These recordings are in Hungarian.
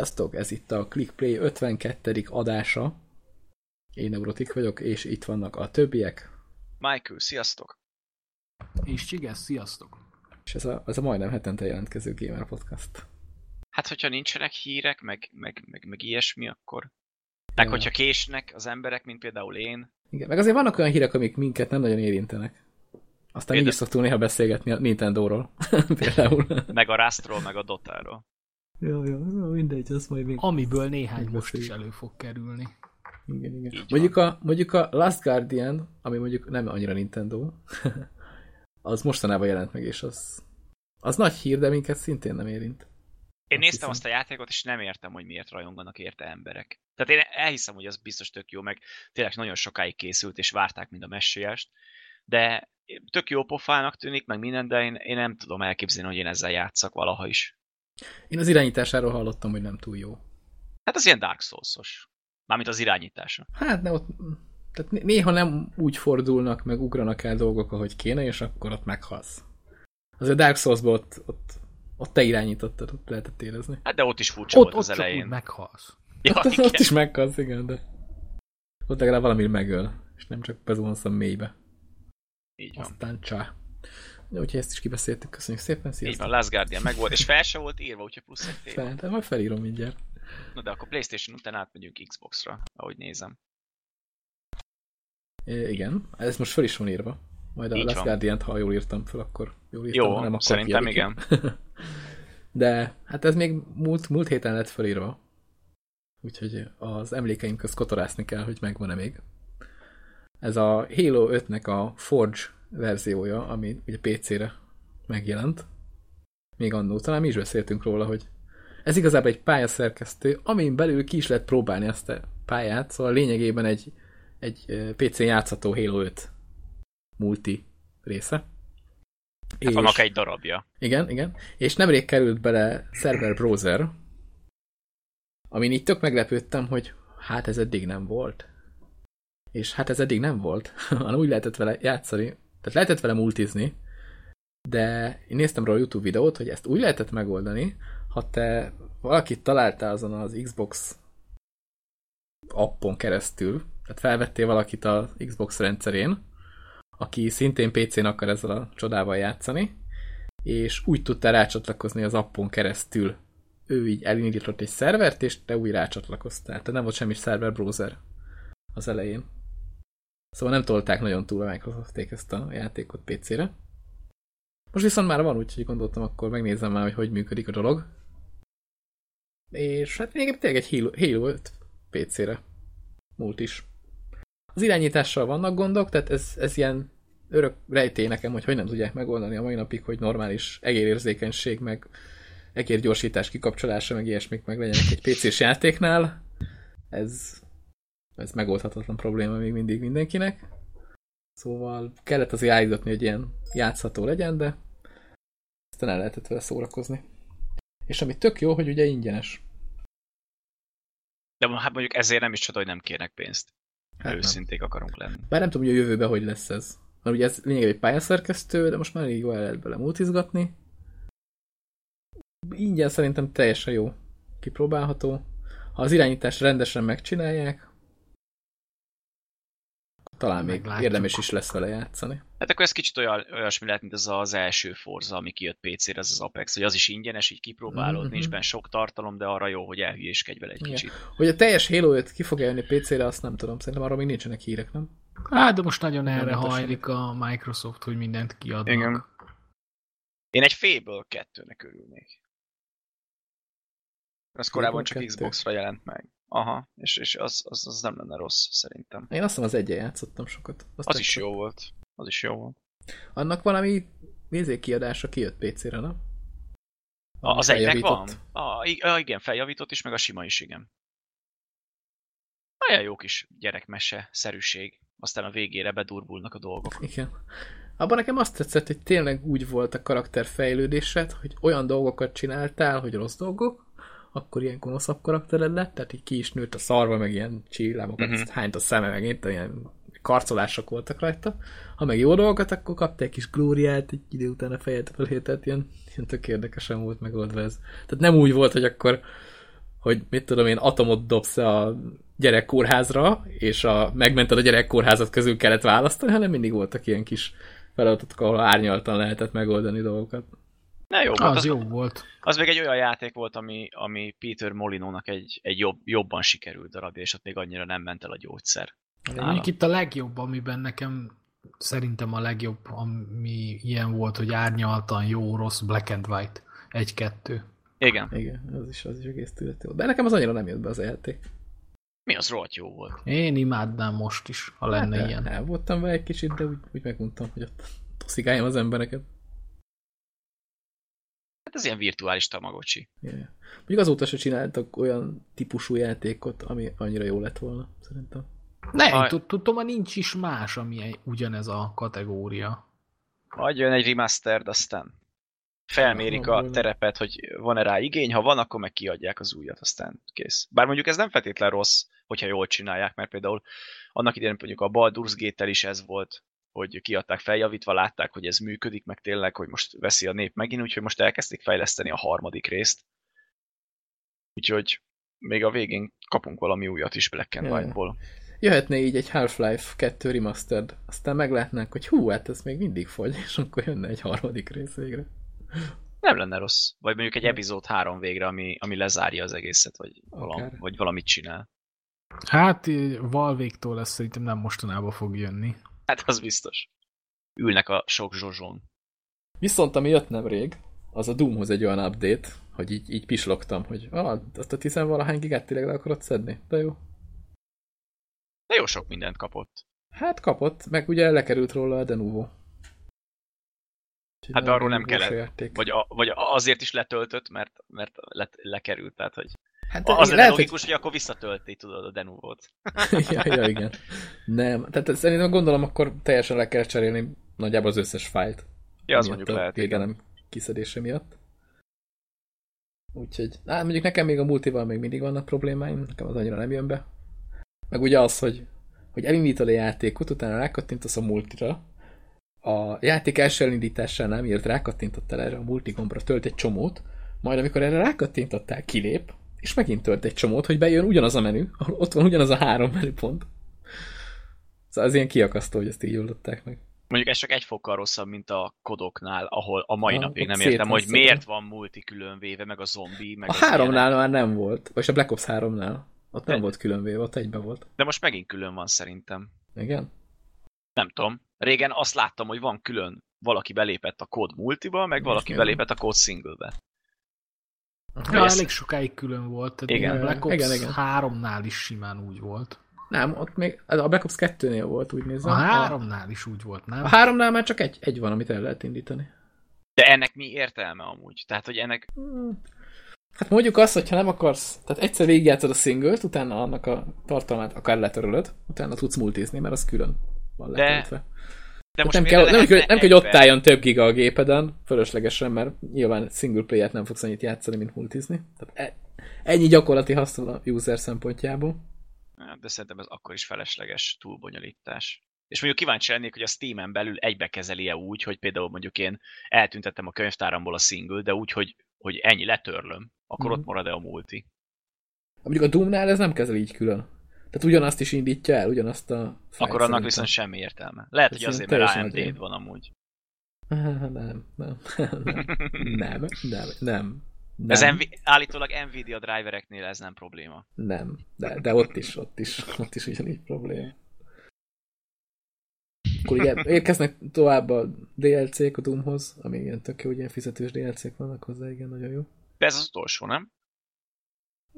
Sziasztok! Ez itt a ClickPlay 52. adása. Én Neurotik vagyok, és itt vannak a többiek. Michael, sziasztok! És Csiges, sziasztok! És ez a, ez a majdnem hetente jelentkező Gamer Podcast. Hát, hogyha nincsenek hírek, meg, meg, meg, meg ilyesmi, akkor... Meg Ja. hogyha késnek az emberek, mint például én. Igen, meg azért vannak olyan hírek, amik minket nem nagyon érintenek. Aztán így Például- is szoktunk néha beszélgetni a Nintendo-ról. Például. Meg a Rustról, meg a Dotáról. Jó, jó, mindegy, az majd még... Amiből néhány Így most is elő fog kerülni. Igen, igen. Így Mondjuk a, mondjuk a Last Guardian, ami mondjuk nem annyira Nintendo, az mostanában jelent meg, és az, az nagy hír, de minket szintén nem érint. Én Azt néztem hiszem. azt a játékot, és nem értem, hogy miért rajonganak érte emberek. Tehát én elhiszem, hogy az biztos tök jó, meg tényleg nagyon sokáig készült, és várták, mint a messiást, de tök jó pofának tűnik, meg minden, de én, én nem tudom elképzelni, hogy én ezzel játszak valaha is. Én az irányításáról hallottam, hogy nem túl jó. Hát az ilyen Dark Souls-os. Mármint az irányítása. Hát ne ott, tehát né- néha nem úgy fordulnak, meg ugranak el dolgok, ahogy kéne, és akkor ott meghalsz. Azért Dark Souls-ban ott, ott, ott te irányítottad, ott lehetett érezni. Hát de ott is furcsa Ott, volt ott az elején. úgy meghalsz. Ja, ott, igen. ott is meghalsz, igen, de ott legalább valami megöl, és nem csak bezuhansz a mélybe. Így van. Aztán csá. Úgyhogy ezt is kibeszéltük, köszönjük szépen, Így sziasztok. van, Last Guardian meg volt, és fel se volt írva, úgyhogy plusz egy téma. De majd felírom mindjárt. Na de akkor Playstation után átmegyünk Xbox-ra, ahogy nézem. É, igen, ez most fel is van írva. Majd a Így Last guardian ha jól írtam fel, akkor jól írtam, Jó, ha nem, akkor szerintem igen. De hát ez még múlt, múlt héten lett felírva. Úgyhogy az emlékeim közt kotorászni kell, hogy megvan-e még. Ez a Halo 5-nek a Forge verziója, ami ugye PC-re megjelent. Még annó, talán mi is beszéltünk róla, hogy ez igazából egy pályaszerkesztő, amin belül ki is lehet próbálni ezt a pályát, szóval lényegében egy, egy ö, PC-n játszható Halo 5 multi része. Hát vannak egy darabja. Igen, igen. És nemrég került bele Server Browser, amin így tök meglepődtem, hogy hát ez eddig nem volt. És hát ez eddig nem volt, hanem úgy lehetett vele játszani, tehát lehetett vele multizni, de én néztem róla YouTube videót, hogy ezt úgy lehetett megoldani, ha te valakit találtál azon az Xbox appon keresztül, tehát felvettél valakit a Xbox rendszerén, aki szintén PC-n akar ezzel a csodával játszani, és úgy tudta rácsatlakozni az appon keresztül. Ő így elindított egy szervert, és te úgy rácsatlakoztál. Tehát nem volt semmi szerver browser az elején. Szóval nem tolták nagyon túl a Microsofték ezt a játékot PC-re. Most viszont már van, úgyhogy gondoltam, akkor megnézem már, hogy hogy működik a dolog. És hát még tényleg egy Halo, Halo 5 PC-re. Múlt is. Az irányítással vannak gondok, tehát ez, ez ilyen örök rejtély nekem, hogy hogy nem tudják megoldani a mai napig, hogy normális egérérzékenység, meg egérgyorsítás kikapcsolása, meg ilyesmik meg legyenek egy PC-s játéknál. Ez, ez megoldhatatlan probléma még mindig mindenkinek. Szóval kellett azért állítani, hogy ilyen játszható legyen, de aztán el lehetett vele szórakozni. És ami tök jó, hogy ugye ingyenes. De hát mondjuk ezért nem is csoda, hogy nem kérnek pénzt. Hát. Őszinték akarunk lenni. Bár nem tudom, hogy a jövőben hogy lesz ez. Mert ugye ez lényegében egy pályaszerkesztő, de most már elég jól el lehet bele multizgatni. Ingyen szerintem teljesen jó. Kipróbálható. Ha az irányítást rendesen megcsinálják, talán még Meglátjuk. érdemes is lesz vele játszani. Hát akkor ez kicsit olyan, olyasmi lehet, mint az az első Forza, ami kijött PC-re, az az Apex, hogy az is ingyenes, így kipróbálod, Mhm. nincs benne sok tartalom, de arra jó, hogy elhülyéskedj vele egy Igen. kicsit. Hogy a teljes Halo 5 ki fog jönni PC-re, azt nem tudom. Szerintem arról még nincsenek hírek, nem? Hát, de most nagyon erre hajlik a Microsoft, hogy mindent kiadnak. Igen. Én egy Fable 2-nek örülnék. Az korábban csak 2? Xbox-ra jelent meg. Aha, és, és az, az, az nem lenne rossz, szerintem. Én azt hiszem az egyen játszottam sokat. Azt Az is tetszett. jó volt. Az is jó volt. Annak valami nézék kiadása kijött PC-re, nem? A, az egynek van? A, igen, feljavított is, meg a sima is, igen. Olyan jó kis gyerekmese szerűség. Aztán a végére bedurvulnak a dolgok. Igen. Abban nekem azt tetszett, hogy tényleg úgy volt a karakterfejlődésed, hogy olyan dolgokat csináltál, hogy rossz dolgok, akkor ilyen gonoszabb karaktered lett, tehát így ki is nőtt a szarva, meg ilyen csillámokat, Mhm. uh-huh. hányt a szeme, meg itt ilyen karcolások voltak rajta. Ha meg jó dolgokat, akkor kapta egy kis glóriát, egy idő után a fejet fölé, tehát ilyen, ilyen tök érdekesen volt megoldva ez. Tehát nem úgy volt, hogy akkor hogy mit tudom én, atomot dobsz a gyerekkórházra, és a, megmented a gyerekkórházat közül kellett választani, hanem mindig voltak ilyen kis feladatok, ahol árnyaltan lehetett megoldani dolgokat. Ne, jó volt. Az, Az, jó volt. az még egy olyan játék volt, ami, ami Peter Molinónak egy, egy jobb, jobban sikerült darabja, és ott még annyira nem ment el a gyógyszer. Mondjuk itt a legjobb, amiben nekem szerintem a legjobb, ami ilyen volt, hogy árnyaltan jó, rossz, black and white. Egy-kettő. Igen. Igen, az is, az is egész tűrhető volt. De nekem az annyira nem jött be az a játék. Mi az rohadt jó volt. Én imádnám most is, ha lenne hát, ilyen. El voltam vele egy kicsit, de úgy, úgy megmondtam, hogy ott toszigáljam az embereket. Hát ez ilyen virtuális tamagocsi. Yeah. Mondjuk azóta se csináltak olyan típusú játékot, ami annyira jó lett volna, szerintem. Nem, tudom, hogy nincs is más, ami ugyanez a kategória. Vagy jön egy remastered, aztán felmérik a terepet, hogy van-e rá igény, ha van, akkor meg kiadják az újat, aztán kész. Bár mondjuk ez nem feltétlen rossz, hogyha jól csinálják, mert például annak idején mondjuk a Baldur's Gate-tel is ez volt, hogy kiadták feljavítva, látták, hogy ez működik, meg tényleg, hogy most veszi a nép megint, úgyhogy most elkezdték fejleszteni a harmadik részt. Úgyhogy még a végén kapunk valami újat is Black and. White-ból. Jöhetne így egy Half-Life 2 remastered, aztán meglátnánk, hogy hú, hát ez még mindig fogy, és akkor jönne egy harmadik rész végre. Nem lenne rossz. Vagy mondjuk egy epizód három végre, ami, ami lezárja az egészet, vagy, valami, vagy valamit csinál. Hát Valvéktól lesz szerintem nem mostanában fog jönni. Hát az biztos. Ülnek a sok zsozson. Viszont ami jött nemrég, az a Doomhoz egy olyan update, hogy így, így pislogtam, hogy ah, azt a tizenvalahány gigát tényleg le akarod szedni? De jó. De jó sok mindent kapott. Hát kapott, meg ugye lekerült róla a Denuvo. Hát de arról nem kellett. játék. Vagy, a, vagy azért is letöltött, mert, mert let, lekerült. Tehát, hogy hát, az lenne lehet, logikus, hogy... akkor visszatölti, tudod, a Denuvot. hogy... ja, ja, igen. Nem, tehát szerintem gondolom akkor teljesen le kell cserélni nagyjából az összes fájlt. Ja, az mondjuk a lehet, igen. kiszedése miatt. Úgyhogy, hát mondjuk nekem még a multival még mindig vannak problémáim, nekem az annyira nem jön be. Meg ugye az, hogy, hogy elindítod a játékot, utána rákattintasz a multira, a játék első elindításánál, miért rákattintottál erre a multi gombra, tölt egy csomót, majd amikor erre rákattintottál, kilép, és megint tölt egy csomót, hogy bejön ugyanaz a menü, ahol ott van ugyanaz a három menüpont. Szóval az ilyen kiakasztó, hogy ezt így oldották meg. Mondjuk ez csak egy fokkal rosszabb, mint a kodoknál, ahol a mai Ah, napig nem értem, hogy miért van multi különvéve, meg a zombi, meg A háromnál ilyenek. már nem volt, vagy a Black Ops 3-nál. Ott nem De- volt különvéve, ott egyben volt. De most megint külön van szerintem. Igen? Nem tudom. Régen azt láttam, hogy van külön valaki belépett a kód multiba, meg valaki belépett a kód singlebe. Ja, elég sokáig külön volt. Tehát Igen. igen, Black Ops Igen, igen, igen. 3-nál is simán úgy volt. Nem, ott még, a Black Ops 2-nél volt, úgy nézem. A 3-nál is úgy volt, nem? a 3-nál már csak egy, egy van, amit el lehet indítani. De ennek mi értelme amúgy? Tehát, hogy ennek Hmm. Hát mondjuk azt, hogyha nem akarsz, tehát egyszer végigjátszod a singlet, utána annak a tartalmát akár letörölöd, utána tudsz multizni, mert az külön van letöltve. De Hát most nem, kell, nem, kell, nem kell, hogy ott álljon több giga a gépeden, fölöslegesen, mert nyilván single player-t nem fogsz annyit játszani, mint multizni. Tehát e- ennyi gyakorlati haszon a user szempontjából. Hát, De szerintem ez akkor is felesleges túlbonyolítás. És mondjuk kíváncsi lennék, hogy a Steam-en belül egybe kezeli-e úgy, hogy például mondjuk én eltüntettem a könyvtáramból a single, de úgy, hogy, hogy ennyi letörlöm, akkor Mhm. ott marad-e a multi. Mondjuk a Doomnál ez nem kezel így külön. Tehát ugyanazt is indítja el, ugyanazt a fájlt Akkor annak viszont semmi értelme. Lehet, Ez hogy azért, mert AMD-d van amúgy. Nem, nem, nem, nem, nem, nem. Nem, Ez Nv- állítólag Nvidia drivereknél ez nem probléma. nem. De, de ott is, ott is, ott is ugyanígy probléma. Akkor ugye érkeznek tovább a DLC-k a Doomhoz, ami ilyen tök jó, ilyen fizetős DLC-k vannak hozzá, igen, nagyon jó. De ez az utolsó, nem?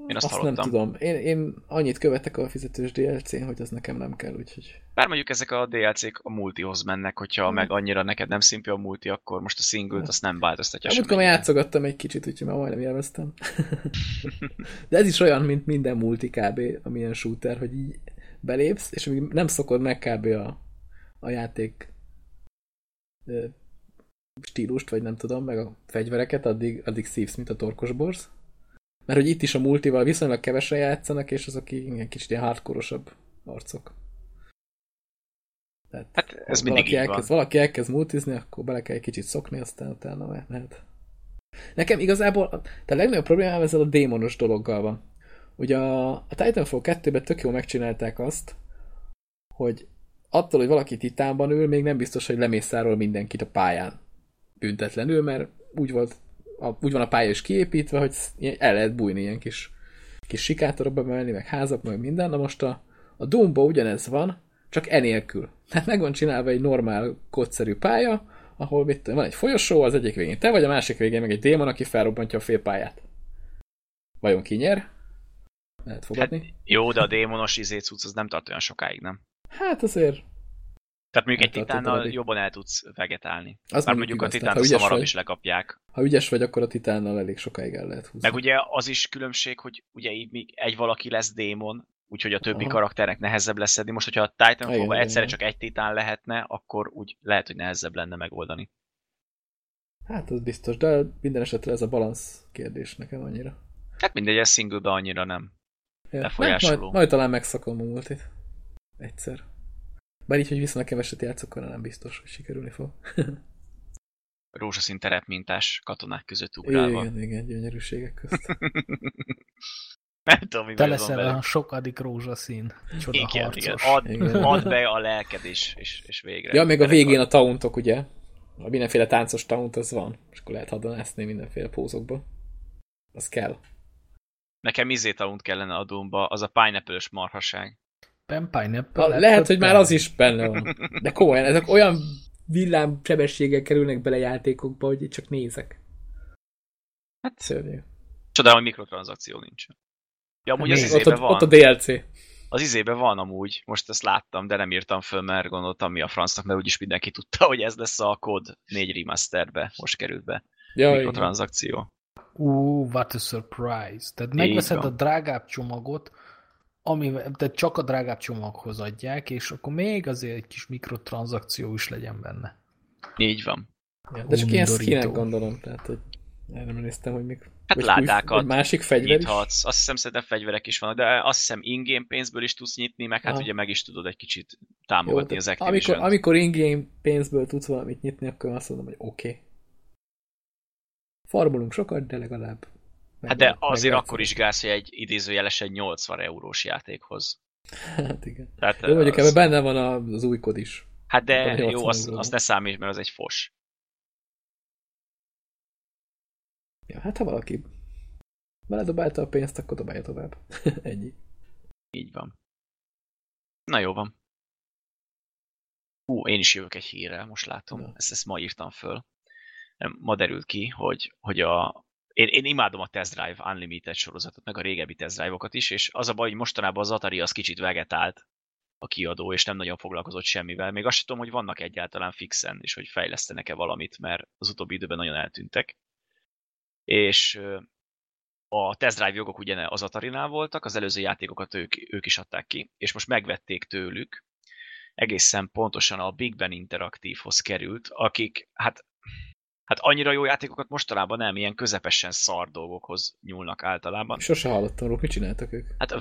Én azt, Azt hallottam. nem tudom. Én, én annyit követek a fizetős DLC-n, hogy az nekem nem kell, úgyhogy... Bár mondjuk ezek a DLC-k a multihoz mennek, hogyha Hmm. meg annyira neked nem szimpi a multi, akkor most a single-t azt nem változtatja Ja, semmi. Múltkor már játszogattam egy kicsit, úgyhogy már majdnem élveztem. De ez is olyan, mint minden multi kb. amilyen shooter, hogy így belépsz, és amíg nem szokod meg kb. a, a játék stílust, vagy nem tudom, meg a fegyvereket, addig, addig szívsz, mint a torkos borz. Mert hogy itt is a multival viszonylag kevesen játszanak, és azok ilyen kicsit ilyen hardkorosabb arcok. Tehát, Hát ez mindig valaki így van. elkezd, valaki elkezd multizni, akkor bele kell egy kicsit szokni, aztán utána me- mehet. Nekem igazából a, legnagyobb problémám ezzel a démonos dologgal van. Ugye a, a Titanfall 2-ben tök jól megcsinálták azt, hogy attól, hogy valaki titánban ül, még nem biztos, hogy lemészáról mindenkit a pályán büntetlenül, mert úgy, volt, a, úgy van a pálya is kiépítve, hogy el lehet bújni ilyen kis, kis sikátorokba menni, meg házak, meg minden. Na most a, a Doomba ugyanez van, csak enélkül. Tehát meg van csinálva egy normál, kódszerű pálya, ahol mit, van egy folyosó, az egyik végén te vagy, a másik végén meg egy démon, aki felrobbantja a félpályát. Vajon ki nyer? Lehet fogadni? Hát, jó, de a démonos izé cucc az nem tart olyan sokáig, nem? Hát azért... Tehát mondjuk egy titánnal jobban el tudsz vegetálni. Az Már mondjuk mondjuk a igaz, titánt tehát, a hamarabb is lekapják. Ha ügyes vagy, akkor a titánnal elég sokáig el lehet húzni. Meg ugye az is különbség, hogy ugye így még egy valaki lesz démon, úgyhogy a többi Aha. karakternek nehezebb lesz szedni. Most, hogyha a Titanfall-ban egyszerre csak egy titán lehetne, akkor úgy lehet, hogy nehezebb lenne megoldani. Hát az biztos, de minden esetre ez a balansz kérdés nekem annyira. Hát mindegy, ez single annyira nem. Ja. Befolyásoló. Majd, majd talán megszakom a multit. Egyszer. Bár így, hogy viszonylag keveset játszok, arra nem biztos, hogy sikerülni fog. Rózsaszín terepmintás katonák között ugrálva. Igen, igen, gyönyörűségek közt. nem tudom, mi Te leszel a sokadik rózsaszín csoda Igen, harcos. igen. Ad, Igen. add be a lelked, és, és, és végre. Ja, még a végén a tauntok, ugye? A mindenféle táncos taunt az van. És akkor lehet hadonászni mindenféle pózokba. Az kell. Nekem izé taunt kellene a Doomba, az a pineapple marhaság. Pen Pineapple. Ha, lehet, hogy már az is benne van. De komolyan, ezek olyan villám sebességgel kerülnek bele játékokba, hogy itt csak nézek. Hát szörnyű. Csodálom, hogy mikrotranszakció nincs. Ja, amúgy az Még Ott, izébe ott, van. ott a DLC. Az izébe van amúgy, most ezt láttam, de nem írtam föl, mert gondoltam mi a francnak, mert úgyis mindenki tudta, hogy ez lesz a kód 4 remasterbe, most került be. Ja, mikrotranszakció. Ú, what a surprise. Tehát megveszed a drágább csomagot, ami, tehát csak a drágább csomaghoz adják, és akkor még azért egy kis mikrotranszakció is legyen benne. Így van. Ja, de csak ilyen skinek gondolom, tehát hogy erre nem néztem, hogy mik. Hát ládákat Új, másik fegyver is. Nyithatsz. Azt hiszem szerintem fegyverek is vannak, de azt hiszem in-game pénzből is tudsz nyitni, meg hát Aha. ugye meg is tudod egy kicsit Jó, támogatni az tehát activision amikor, amikor in-game pénzből tudsz valamit nyitni, akkor azt mondom, hogy oké. Okay. Farmolunk sokat, de legalább. Hát de azért akkor is gáz, hogy egy idézőjelesen 80 eurós játékhoz. Hát igen. Tehát Jó, mondjuk az, ebben benne van az új kod is. Hát de a 80 jó, azt, azt ne számíts, mert az egy fos. Ja, hát ha valaki beledobálta a pénzt, akkor dobálja tovább. Ennyi. Így van. Na jó van. Ú, én is jövök egy hírrel, most látom. Na. Ezt, ezt ma írtam föl. Ma derült ki, hogy, hogy a, én, én imádom a Test Drive Unlimited sorozatot, meg a régebbi Test Drive-okat is, és az a baj, hogy mostanában az Atari az kicsit vegetált a kiadó, és nem nagyon foglalkozott semmivel. Még azt sem tudom, hogy vannak egyáltalán fixen, és hogy fejlesztenek-e valamit, mert az utóbbi időben nagyon eltűntek. És a Test Drive jogok ugye az Atari-nál voltak, az előző játékokat ők, ők is adták ki, és most megvették tőlük, egészen pontosan a Big Ben Interactive-hoz került, akik hát, hát annyira jó játékokat mostanában nem, ilyen közepesen szar dolgokhoz nyúlnak általában. Sose hallottam róla, mit csináltak ők? Hát a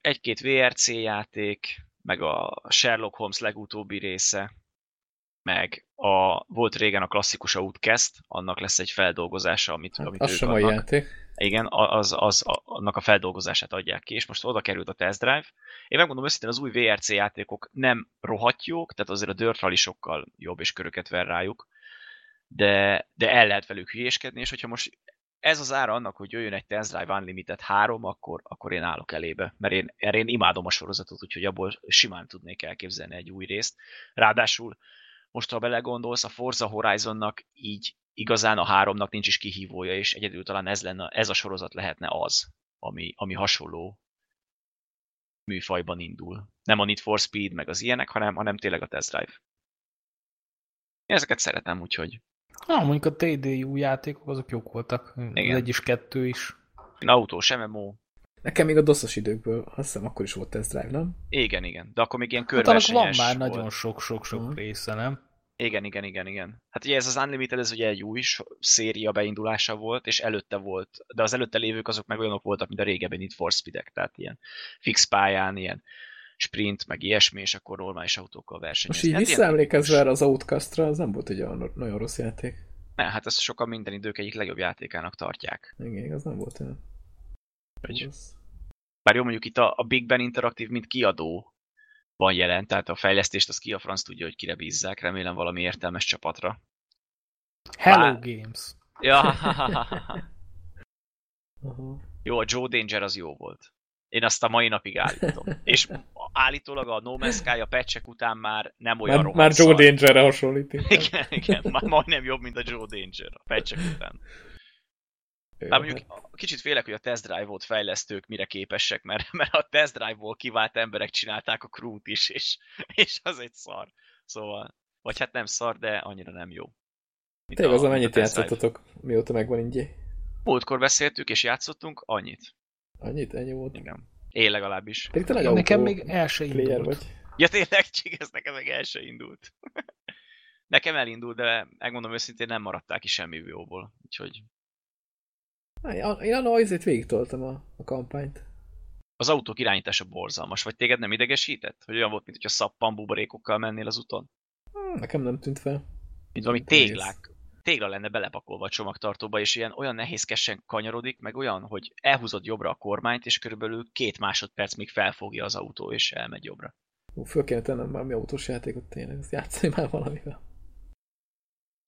egy-két VRC játék, meg a Sherlock Holmes legutóbbi része, meg a, volt régen a klasszikus Outcast, annak lesz egy feldolgozása, amit, Hát, amit az ők sem adnak. játék. Igen, a- az, az, a- annak a feldolgozását adják ki, és most oda került a Test Drive. Én megmondom őszintén, az új VRC játékok nem rohadt jók, tehát azért a Dirt Rally sokkal jobb, és köröket ver rájuk, de, de el lehet velük hülyéskedni, és hogyha most ez az ára annak, hogy jöjjön egy Test Drive Unlimited 3, akkor, akkor én állok elébe, mert én, mert én imádom a sorozatot, úgyhogy abból simán tudnék elképzelni egy új részt. Ráadásul most, ha belegondolsz, a Forza Horizonnak így igazán a háromnak nincs is kihívója, és egyedül talán ez, lenne, ez a sorozat lehetne az, ami, ami hasonló műfajban indul. Nem a Need for Speed, meg az ilyenek, hanem, hanem tényleg a Test Drive. Én ezeket szeretem, úgyhogy Ha, mondjuk a TDU játékok azok jók voltak. Igen. Az egy is, kettő is. én autós MMO, Nekem még a doszos időkből, azt hiszem akkor is volt test drive, nem? igen, igen, de akkor még ilyen Hát annak van körversenyes már volt. nagyon sok-sok-sok Mhm. része, nem? Igen, igen, igen, igen. Hát ugye ez az Unlimited, ez ugye egy új széria beindulása volt, és előtte volt, de az előtte lévők azok meg olyanok voltak, mint a régebbi Need for Speed-ek, tehát ilyen fix pályán, ilyen sprint, meg ilyesmi, és akkor normális autókkal versenyezni. Most így Hát visszaemlékezve erre az Outcastra, az nem volt egy olyan nagyon rossz játék. Ne, hát ezt sokan minden idők egyik legjobb játékának tartják. Igen, az nem volt olyan Hogy. Bár jó, mondjuk itt a, a Big Ben Interactive, mint kiadó van jelen, tehát a fejlesztést az ki a franc tudja, hogy kire bízzák, remélem valami értelmes csapatra. Hello Bár- Games. Ja, Aha. jó, a Joe Danger az jó volt. Én azt a mai napig állítom. És állítólag a No Man's Sky a patchek után már nem olyan Már, már Joe. Dangerre hasonlít. Igen, igen, már majdnem jobb, mint a Joe Danger a patchek után. Bár mondjuk kicsit félek, hogy a test drive-ot fejlesztők mire képesek, mert, mert a test drive-ból kivált emberek csinálták a crew is, és, és az egy szar. Szóval, vagy hát nem szar, de annyira nem jó. Tényleg az, mint mennyit Test Drive. játszottatok, mióta megvan ingyi? Múltkor beszéltük és játszottunk, annyit. Annyit? Ennyi volt? Igen. Én legalábbis. Pedig te nagy Nekem még el se indult. vagy. Ja tényleg, csig, ez nekem meg el se indult. nekem elindult, de megmondom őszintén nem maradták ki semmi jóból. Úgyhogy Én annól azért végig toltam a, a kampányt. az autók irányítása borzalmas. Vagy téged nem idegesített? Hogy olyan volt, mint hogyha szappan buborékokkal mennél az úton? Hm, Nekem nem tűnt fel. Mint valami téglák. Tégla lenne belepakolva a csomagtartóba, és ilyen olyan nehézkesen kanyarodik, meg olyan, hogy elhúzod jobbra a kormányt, és körülbelül két másodperc még felfogja az autó, és elmegy jobbra. Ú, föl kéne tennem már mi autós játékot tényleg, ezt játszani már valamivel.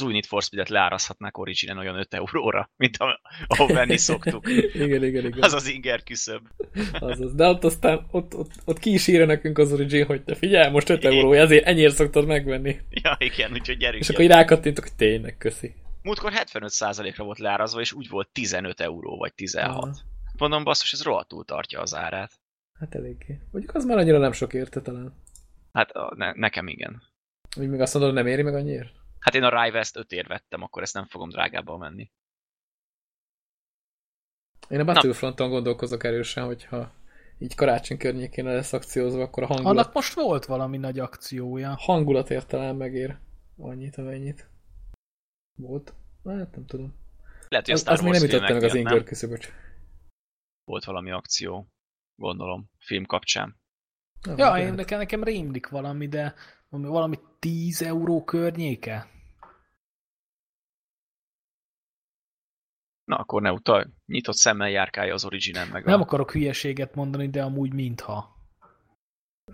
Az új Need for Speed-et leárazhatnák Originen olyan 5 euróra, mint a, ahol venni szoktuk. igen, igen, igen. Az az inger küszöb. Azaz. De ott aztán ott, ott, ott ki is írja nekünk az Origin, hogy te figyelj, most 5 euró, ezért ennyire szoktad megvenni. Ja, igen, úgyhogy gyerünk. És akkor rákattintok, hogy tényleg, köszi. Múltkor 75%-ra volt leárazva, és úgy volt 15 euró, vagy 16. Aha. Mondom, basszus, ez rohadtul tartja az árát. Hát eléggé. Mondjuk az már annyira nem sok érte talán. Hát ne, nekem igen. Úgy még azt mondod, nem éri meg annyiért? Hát én a Rivest 5 ér vettem, akkor ezt nem fogom drágábban venni. Én a Battlefronton gondolkozok erősen, hogyha így karácsony környékén lesz akciózva, akkor a hangulat, Annak most volt valami nagy akciója. hangulatért talán megér annyit, amennyit. Volt? Hát nem tudom. Lehet, hogy a Az, Star az még nem ütötte meg az miatt, küszöböt. Volt valami akció, gondolom, film kapcsán. Nem, Ja, én, nekem, nekem rémlik valami, de valami, valami 10 euró környéke. Na, akkor ne utalj. Nyitott szemmel járkálja az Originen meg Nem a... akarok hülyeséget mondani, de amúgy mintha.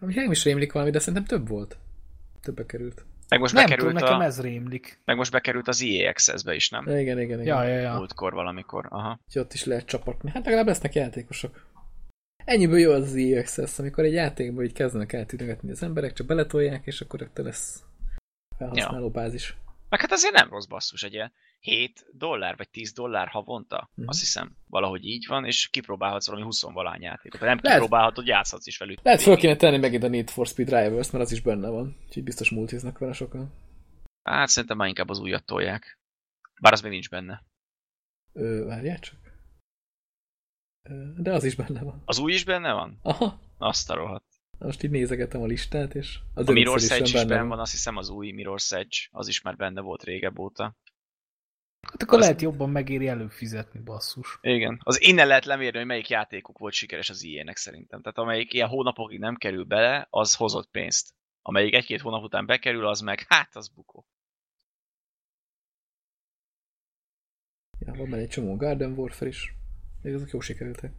Nekem is rémlik valami, de szerintem több volt. Többe került. Meg most Nem bekerült tudom, nekem a... ez rémlik. Meg most bekerült az EA Access-be is, nem? Igen, igen, igen. Ja, ja, ja. Múltkor valamikor. Aha. Úgyhogy ott is lehet csapatni. Hát legalább lesznek játékosok. Ennyiből jó az EA Access, amikor egy játékban így kezdenek eltűnögetni az emberek, csak beletolják, és akkor rögtön lesz felhasználó bázis. Meg hát azért nem rossz basszus, egy ilyen 7 dollár vagy 10 dollár havonta, Mhm. azt hiszem, valahogy így van, és kipróbálhatsz valami 20 valány játékot. Nem Lehet. kipróbálhatod, játszhatsz is velük. Lehet fel kéne tenni megint a Need for Speed Drivers, mert az is benne van. Úgyhogy biztos multiznak vele sokan. Hát szerintem már inkább az újat tolják. Bár az még nincs benne. Ö, várjál csak. De az is benne van. Az új is benne van? Aha. Azt a rohadt. Na Most így nézegetem a listát, és az A Mirror's Edge is is benne van, azt hiszem az új Mirror's Edge, az is már benne volt régebb óta. Hát akkor Az- lehet jobban megéri előfizetni, basszus. Igen. Az innen lehet lemérni, hogy melyik játékuk volt sikeres az IE-nek szerintem. Tehát amelyik ilyen hónapokig nem kerül bele, az hozott pénzt. Amelyik egy-két hónap után bekerül, az meg, hát az bukó. Ja, van benne egy csomó Garden Warfare is. Még azok jó sikerültek.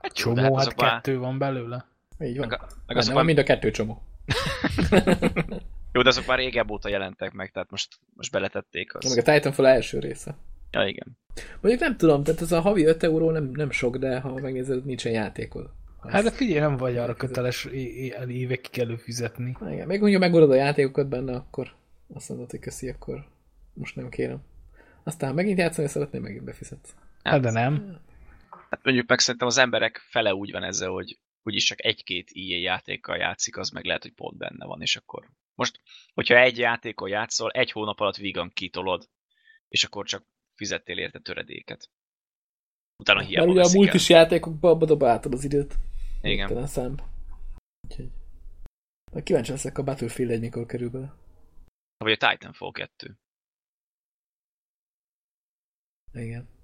Egy Csomó, hát hát azok már- kettő van belőle. Így van. Meg, Meg meg azok van mind a kettő csomó. jó, de azok már régebb óta jelentek meg, tehát most, most beletették Meg az. a Titanfall első része. Ja, igen. Mondjuk nem tudom, tehát ez a havi 5 euró nem, nem sok, de ha megnézed, nincsen játékod. Hát de figyelj, nem vagy arra köteles évekig előfizetni. Igen, még mondjuk megmondod a játékokat benne, akkor azt mondod, hogy köszi, akkor most nem kérem. Aztán megint játszani szeretném, megint befizetsz. Hát de nem. Hát mondjuk meg szerintem az emberek fele úgy van ezzel, hogy úgyis csak egy-két EA játékkal játszik, az meg lehet, hogy pont benne van, és akkor most, hogyha egy játékon játszol, egy hónap alatt vígan kitolod, és akkor csak fizettél érte töredéket. Utána Mert hiába ugye a multis játékokba abba dobáltad az időt. Igen. Végtelen szám. Úgyhogy... Majd kíváncsi leszek a Battlefield 1 mikor kerül bele. Vagy a Titanfall 2. Igen.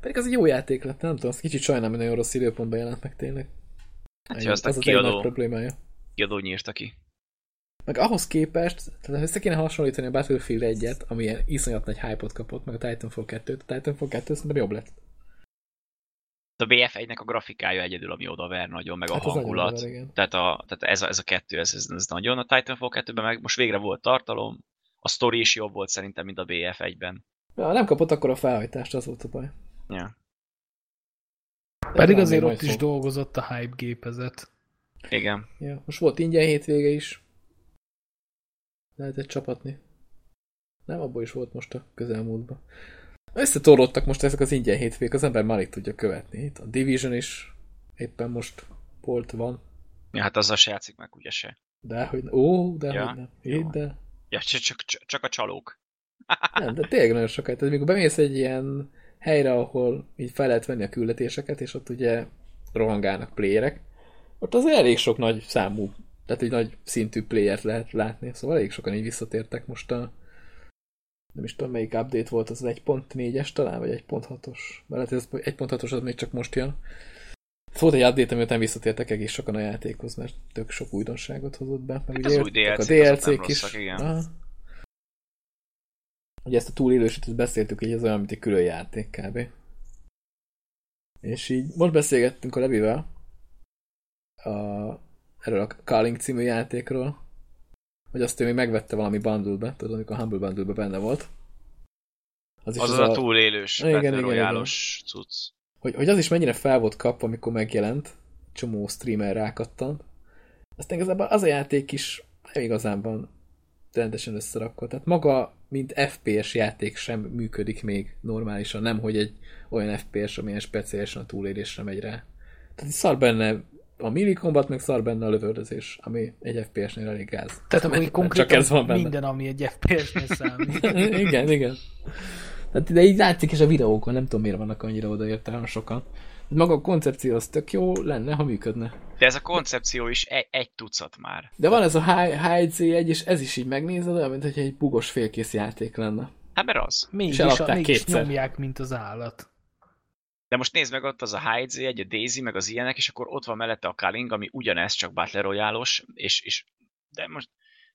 Pedig az egy jó játék lett, nem tudom, azt kicsit sajnálom, hogy nagyon rossz időpontban jelent meg tényleg. Hát, Ennyi, ja, azt a az az egy kiadó, problémája. kiadó nyírta ki. Meg ahhoz képest, tehát össze kéne hasonlítani a Battlefield 1-et, ami ilyen iszonyat nagy hype-ot kapott, meg a Titanfall 2-t. A Titanfall 2 szerintem jobb lett. A BF1-nek a grafikája egyedül, ami odaver nagyon, meg a Hát az hangulat. odaver, igen. tehát a, tehát ez, a, ez a kettő, ez, ez, ez nagyon. A Titanfall 2-ben meg most végre volt tartalom, a story is jobb volt szerintem, mint a BF1-ben. Ja, nem kapott akkor a felhajtást, az volt a baj. Ja. De Pedig azért ott majd is dolgozott a hype gépezet. Igen. Ja, most volt ingyen hétvége is. Lehetett csapatni. Nem, abból is volt most a közelmúltban. Összetorlódtak most ezek az ingyen hétvégek, az ember már alig tudja követni. Itt a Division is éppen most volt van. Ja, hát azzal se játszik meg, ugye se. De hogy, ó, de Ja, hogy nem. Hidd el. Ja, csak, csak, csak- csak a csalók. Nem, de tényleg nagyon sokat. Tehát mikor bemész egy ilyen helyre, ahol így fel lehet venni a küldetéseket, és ott ugye rohangálnak playerek, ott az elég sok nagy számú, tehát egy nagy szintű playert lehet látni. Szóval elég sokan így visszatértek most a nem is tudom melyik update volt, az 1.4-es talán, vagy 1.6-os. Mert az 1.6-os az még csak most jön. Volt egy update, amit nem visszatértek egész sokan a játékhoz, mert tök sok újdonságot hozott be. Meg Hát ugye az új DLC-k a DLC-k is. rosszak, igen. Aha. Ugye ezt a túlélősítőt beszéltük, hogy ez olyan, mint egy külön játék kb. És így most beszélgettünk a Levivel a, erről a Calling című játékról, hogy azt ő még megvette valami bundle-be, tudod, amikor a Humble bundle benne volt. Az is Az az, az a túlélős, Igen, igen, Royale-os cucc. hogy, hogy az is mennyire fel volt kapva, amikor megjelent, csomó streamer rákattant. Aztán igazából az a játék is nem igazán van rendesen összerakva. Tehát maga, mint FPS játék sem működik még normálisan, nem hogy egy olyan FPS, amilyen speciálisan a túlélésre megy rá. Tehát szar benne a melee combat, meg szar benne a lövöldözés, ami egy FPS-nél elég gáz. Tehát akkor Csak konkrétan ez van benne. minden, ami egy FPS-nél számít. igen, igen. Tehát de így látszik is a videókon, nem tudom miért vannak annyira odaértelme sokan. Maga a koncepció az tök jó lenne, ha működne. De ez a koncepció is egy, egy tucat már. De van ez a HZ1, és ez is így megnézed, olyan, mint hogy egy bugos félkész játék lenne. Hát mert az. Mégis, eladták mégis kétszer. nyomják, mint az állat. De most nézd meg ott az a HZ, egy a Daisy, meg az ilyenek, és akkor ott van mellette a Kaling, ami ugyanez, csak Battle Royale-os, és, és de most,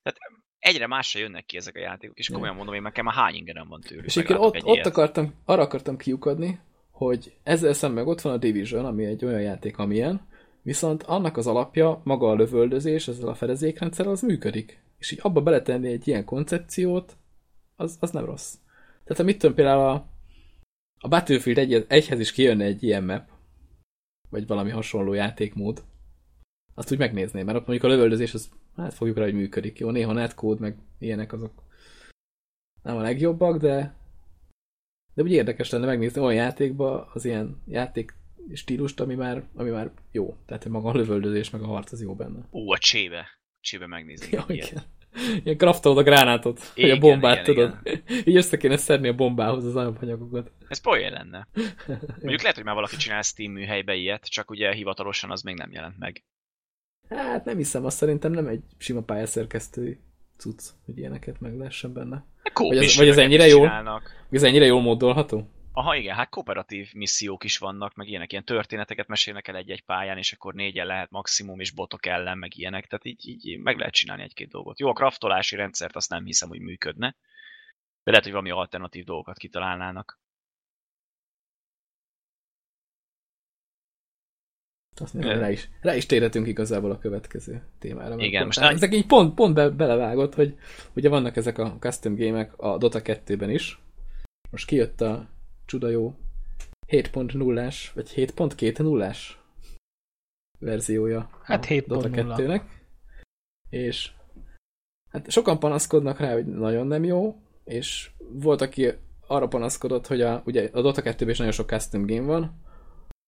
tehát egyre másra jönnek ki ezek a játékok, és komolyan mondom, én nekem a hány ingerem van tőlük. És meglátok ott, ott ilyet. akartam, arra akartam kiukadni, hogy ezzel szemben ott van a Division, ami egy olyan játék, amilyen, viszont annak az alapja, maga a lövöldözés, ezzel a fedezékrendszer, az működik. És így abba beletenni egy ilyen koncepciót, az, az nem rossz. Tehát ha mit tudom, például a, a Battlefield egy, egyhez is kijönne egy ilyen map, vagy valami hasonló játékmód, azt úgy megnézném, mert ott mondjuk a lövöldözés, az, hát fogjuk rá, hogy működik. Jó, néha netcode, meg ilyenek azok nem a legjobbak, de de úgy érdekes lenne megnézni olyan játékba az ilyen játék stílust, ami már, ami már jó. Tehát maga a lövöldözés, meg a harc az jó benne. Ú, a csébe. Csébe megnézni. Ja, ilyet. igen. Ilyen kraftolod a gránátot, vagy a Igen, bombát, igen, tudod. Így össze kéne szedni a bombához az alapanyagokat. Ez poén lenne. Mondjuk lehet, hogy már valaki csinál Steam műhelybe ilyet, csak ugye hivatalosan az még nem jelent meg. Hát nem hiszem, azt szerintem nem egy sima pályaszerkesztői cucc, hogy ilyeneket meg lehessen benne. Kóp Vagy ez- vagy ez ennyire jól? Ez ennyire jól módolható? Aha, igen, hát kooperatív missziók is vannak, meg ilyenek, ilyen történeteket mesélnek el egy-egy pályán, és akkor négyen lehet maximum, és botok ellen, meg ilyenek, tehát így, így meg lehet csinálni egy-két dolgot. Jó, a kraftolási rendszert azt nem hiszem, hogy működne, de lehet, hogy valami alternatív dolgokat kitalálnának. Azt mondom, rá is, rá is térhetünk igazából a következő témára. Igen, pont, most hát, annyi- ezek így pont, pont be, belevágott, hogy ugye vannak ezek a custom gémek a Dota 2-ben is. Most kijött a csuda jó 7.0-ás, vagy 7.2.0-ás verziója Hát a 7.0. Dota 2-nek. És hát sokan panaszkodnak rá, hogy nagyon nem jó, és volt, aki arra panaszkodott, hogy a, ugye a Dota 2-ben is nagyon sok custom game van,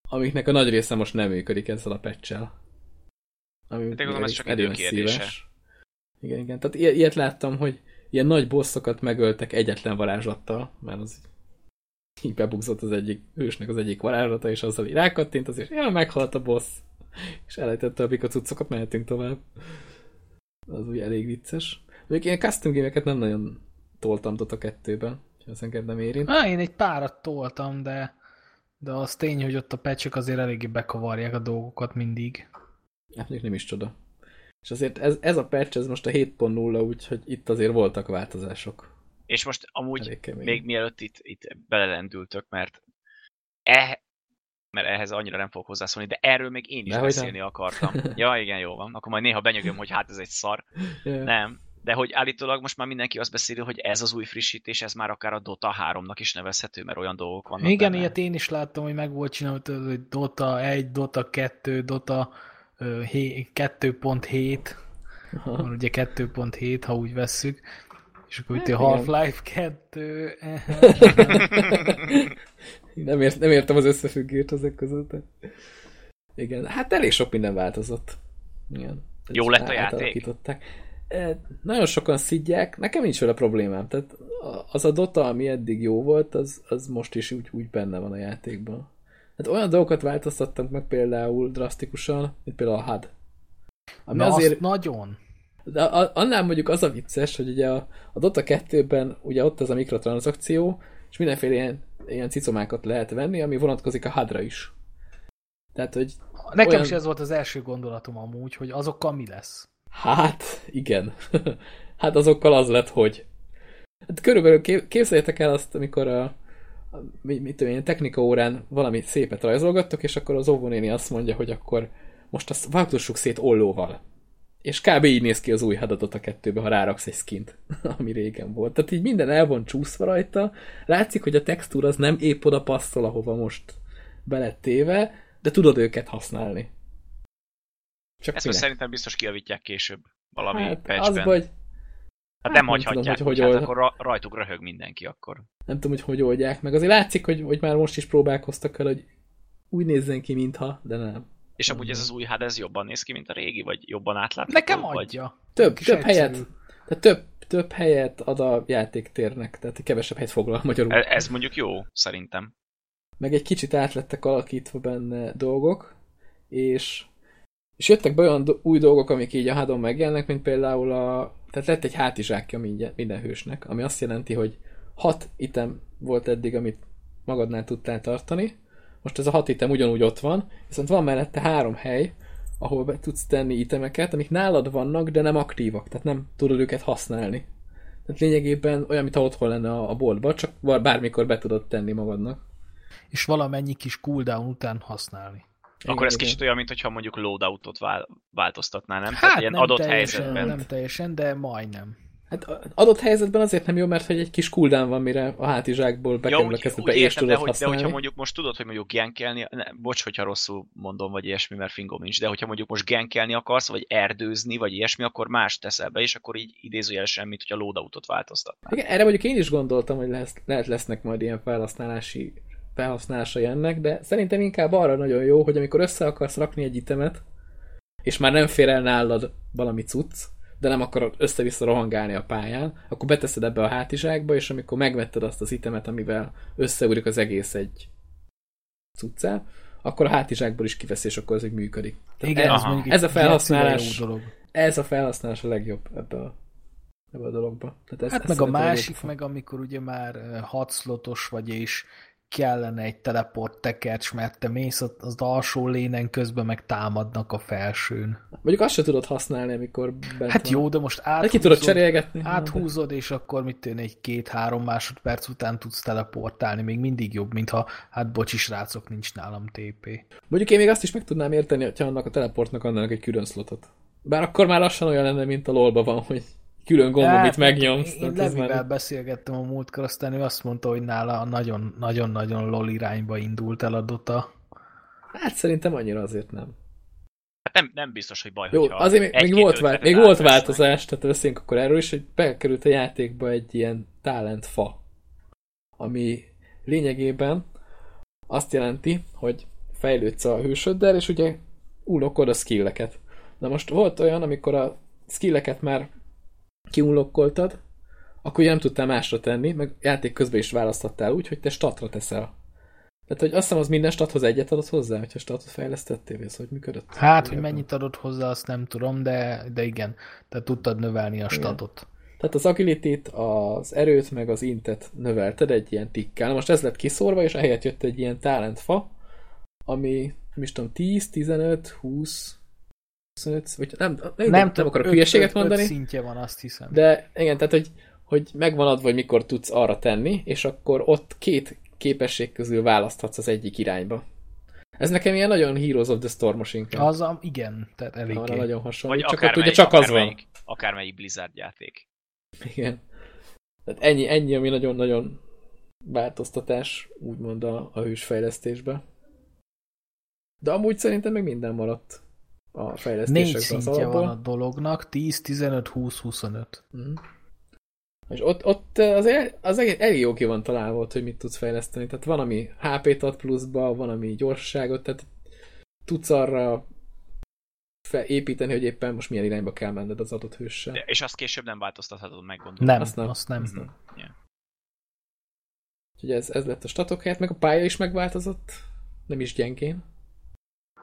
amiknek a nagy része most nem működik ezzel a patch-el. Ami Hát én gondolom, ez csak időkérdése. Igen, igen. Tehát ilyet láttam, hogy ilyen nagy bosszokat megöltek egyetlen varázslattal, mert az így bebugzott az egyik hősnek az egyik varázslata, és azzal így rákattint, az és ja, meghalt a boss. És elejtette a bika cuccokat, mehetünk tovább. Az úgy elég vicces. Még ilyen custom gémeket nem nagyon toltam 2-ben, és ez engem nem érint. Á, én egy párat toltam, de, de az tény, hogy ott a patchek azért eléggé bekavarják a dolgokat mindig. Hát mondjuk nem is csoda. És azért ez, ez a patch, ez most a 7.0, úgyhogy itt azért voltak változások. És most amúgy még mielőtt itt, itt belelendültök, mert e, mert ehhez annyira nem fogok hozzászólni, de erről még én is Dehogy beszélni akartam. Ja, igen, jó van. Akkor majd néha benyögöm, hogy hát ez egy szar. Yeah. Nem. De hogy állítólag most már mindenki azt beszéli, hogy ez az új frissítés, ez már akár a Dota 3-nak is nevezhető, mert olyan dolgok vannak Igen, benne. ilyet én is láttam, hogy meg volt csinálva, hogy Dota 1, Dota 2, Dota ö, hé- 2.7, van ugye 2.7, ha úgy vesszük, és akkor itt Hát a igen. Half-Life 2, nem, ért, nem értem az összefüggést ezek között. Igen, hát elég sok minden változott. Igen. Jó lett a játék? Nagyon sokan szidják, nekem nincs vele problémám. Tehát az a Dota, ami eddig jó volt, az, az most is úgy, úgy benne van a játékban. Hát olyan dolgokat változtattak meg például drasztikusan, mint például a HUD. Ami Na azért, nagyon. de annál mondjuk az a vicces, hogy ugye a, a Dota 2-ben ugye ott az a mikrotranszakció, és mindenféle ilyen, ilyen cicomákat lehet venni, ami vonatkozik a hadra is. Tehát, hogy Nekem Olyan- is ez volt az első gondolatom amúgy, hogy azokkal mi lesz. Hát, igen. hát azokkal az lett, hogy. Hát körülbelül kép- képzeljétek el azt, amikor a, a mit, mit tudom én, technika órán valami szépet rajzolgattok, és akkor az óvónéni azt mondja, hogy akkor most azt vágdossuk szét ollóval. És kb. így néz ki az új hadatot a kettőbe, ha ráraksz egy skint, ami régen volt. Tehát így minden el van csúszva rajta. Látszik, hogy a textúra az nem épp oda passzol, ahova most belett téve, de tudod őket használni. Csak Ezt most szerintem biztos kiavítják később valami hát, patchben. az vagy, hát hát nem nem hagyhatják, tudom, hogy, hogy hát old- akkor ra- rajtuk röhög mindenki akkor. nem tudom, hogy hogy oldják meg. Azért látszik, hogy, hogy már most is próbálkoztak el, hogy úgy nézzen ki, mintha, de nem. És amúgy ez az új hát ez jobban néz ki, mint a régi, vagy jobban átlátható? Nekem vagy... adja. Több, Kis több egyszerű. helyet, tehát több, több helyet ad a játéktérnek, tehát kevesebb helyet foglal magyarul. E- Ez mondjuk jó, szerintem. meg egy kicsit át lettek alakítva benne dolgok, és, és jöttek be olyan do- új dolgok, amik így a hádon megjelennek, mint például a, tehát lett egy hátizsákja minden, minden hősnek, ami azt jelenti, hogy hat item volt eddig, amit magadnál tudtál tartani, most ez a hat item ugyanúgy ott van, viszont van mellette három hely, ahol be tudsz tenni itemeket, amik nálad vannak, de nem aktívak, tehát nem tudod őket használni. Tehát lényegében olyan, mintha otthon lenne a boltban, csak bármikor be tudod tenni magadnak. És valamennyi kis cooldown után használni. Akkor ez igen. kicsit olyan, mintha mondjuk loadoutot vál- változtatná, nem? Hát Tehát ilyen nem adott teljesen, helyzetben. Nem teljesen, de majdnem. Hát adott helyzetben azért nem jó, mert hogy egy kis cooldown van, mire a hátizsákból Ja, bekerül a kezdetbe, úgy és értem, de, tudod hogy, de hogyha használni. mondjuk most tudod, hogy mondjuk genkelni, ne, bocs, hogyha rosszul mondom, vagy ilyesmi, mert fingom nincs, de hogyha mondjuk most genkelni akarsz, vagy erdőzni, vagy ilyesmi, akkor más teszel be, és akkor így idézőjelesen, mint hogy a loadoutot változtatnál. Igen, erre mondjuk én is gondoltam, hogy lesz, lehet lesznek majd ilyen felhasználási felhasználásai ennek, de szerintem inkább arra nagyon jó, hogy amikor össze akarsz rakni egy itemet, és már nem fér el nálad valami cucc, de nem akarod össze-vissza rohangálni a pályán, akkor beteszed ebbe a hátizsákba, és amikor megvetted azt az itemet, amivel összeúrik az egész egy cuccá, akkor a hátizsákból is kivesz, és akkor ez így működik. Tehát Igen, ez, ez, a felhasználás- dolog. ez a felhasználás a legjobb ebbe a, ebbe a dologba. Tehát ez, Hát ez meg a másik, legjobb. meg amikor ugye már 6 szlotos vagy, és kellene egy teleport tekercs, mert te mész az, alsó lénen, közben meg támadnak a felsőn. Mondjuk azt se tudod használni, amikor bent Hát van. jó, de most Hát ki tudod áthúzod, cserélgetni. áthúzod, és akkor mit tűn, egy két-három másodperc után tudsz teleportálni, még mindig jobb, mintha hát bocsi srácok, nincs nálam TP. Mondjuk én még azt is meg tudnám érteni, hogyha annak a teleportnak adnának egy külön slotot. Bár akkor már lassan olyan lenne, mint a lolba van, hogy külön gomb, Hát, amit megnyomsz. Én Levivel már... beszélgettem a múltkor, aztán ő azt mondta, hogy nála nagyon- nagyon-nagyon lol irányba indult el a Dota. Hát szerintem annyira azért nem. Hát nem, nem biztos, hogy baj, Jó, hogyha azért még, még, volt, vá- ötletet még volt változás, tehát beszéljünk akkor erről is, hogy bekerült a játékba egy ilyen talentfa, ami lényegében azt jelenti, hogy fejlődsz a hősöddel, és ugye unlockod a skilleket. Na most volt olyan, amikor a skilleket már kiunlokkoltad, akkor ugye nem tudtál másra tenni, meg játék közben is választhattál úgy, hogy te statra teszel. Tehát, hogy azt hiszem, az minden stathoz egyet adott hozzá, hogyha statot fejlesztettél, ez hogy működött? Hát, hogy mennyit adott hozzá, azt nem tudom, de, de igen, tehát tudtad növelni a statot. Tehát az agility az erőt, meg az intet növelted egy ilyen tikkel. Most ez lett kiszórva, és ehelyett jött egy ilyen talentfa, ami, nem is tudom, 10, 15, 20, 25, vagy nem, nem, nem, nem, akarok hülyeséget mondani, öt szintje van, azt hiszem. de igen, tehát, hogy, hogy megvan adva, hogy mikor tudsz arra tenni, és akkor ott két képesség közül választhatsz az egyik irányba. Ez nekem ilyen nagyon Heroes of the Stormos inkább. Az, a, igen, tehát Arra eléggé. nagyon hasonló. Vagy Csak ott ugye akármelyik, csak az van. akármelyik, Blizzard játék. Igen. Tehát ennyi, ennyi ami nagyon-nagyon változtatás, úgymond a, a hősfejlesztésbe. De amúgy szerintem még minden maradt a Négy fejlesztésekben az szintje van a dolognak, 10, 15, 20, 25. Mhm. És ott, ott az, el, az egész, elég jó ki van találva ott, hogy mit tudsz fejleszteni. Tehát van, ami HP-t ad pluszba, van, ami gyorsaságot, tehát tudsz arra építeni, hogy éppen most milyen irányba kell menned az adott hőssel. De, és azt később nem változtathatod meg, gondolom. Nem, Azt nem. azt nem. Azt nem. Ja. Úgyhogy ez, ez lett a statok helyett, meg a pálya is megváltozott, nem is gyengén.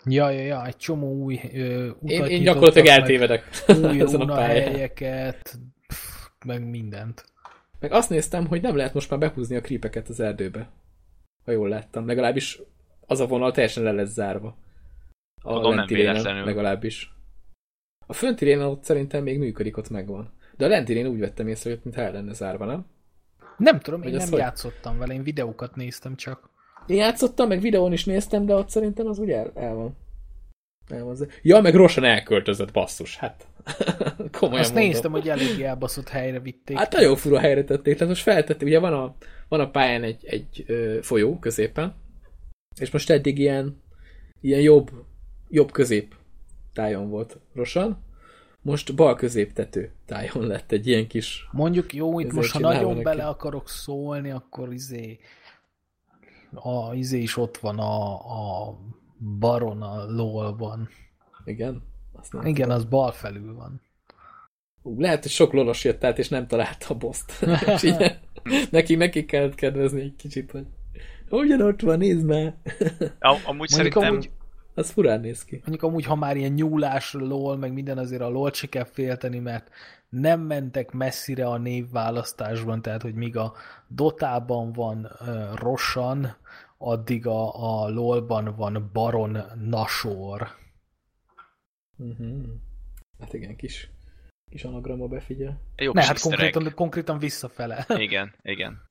Ja, ja, ja, egy csomó új ö, utat Én, én gyakorlatilag eltévedek Új ezen a pályán. helyeket, meg mindent. Meg azt néztem, hogy nem lehet most már behúzni a creepeket az erdőbe. Ha jól láttam. Legalábbis az a vonal teljesen le lesz zárva. A Mondom, nem lenti rénen. Legalábbis. A fönti rénen ott szerintem még működik, ott megvan. De a lenti rénen úgy vettem észre, hogy mintha el lenne zárva, nem? Nem tudom, Hogy én nem hogy? játszottam vele, én videókat néztem csak. Én játszottam, meg videón is néztem, de ott szerintem az úgy el, el van. El van. Ja, meg Rosan elköltözött, basszus. Hát, komolyan Azt mondom. néztem, hogy elég elbaszott helyre vitték. Hát nagyon fura helyre tették. Tehát most feltették, ugye van a, van a pályán egy, egy ö, folyó középen, és most eddig ilyen, ilyen jobb, jobb közép tájon volt Rosan, most bal középtető tájon lett egy ilyen kis... Mondjuk jó, itt most ha nagyon neki. bele akarok szólni, akkor izé a izé is ott van a, a baron a lolban. Igen? Azt nem Igen, tudom. az bal felül van. Lehet, hogy sok lolos jött át, és nem találta a boszt. neki, neki kellett kedvezni egy kicsit, hogy ugyanott van, nézd már. Am- amúgy Mondjuk szerintem... amúgy, Az furán néz ki. mondjuk amúgy, ha már ilyen nyúlás lol, meg minden azért a lol se kell félteni, mert nem mentek messzire a névválasztásban, tehát hogy míg a Dotában van uh, Rosan, addig a, a LOL-ban van Baron Nasor. Uh-huh. Hát igen, kis, kis anagramma befigyel. Jó Ne, kis hát egg. konkrétan, konkrétan visszafele. Igen, igen.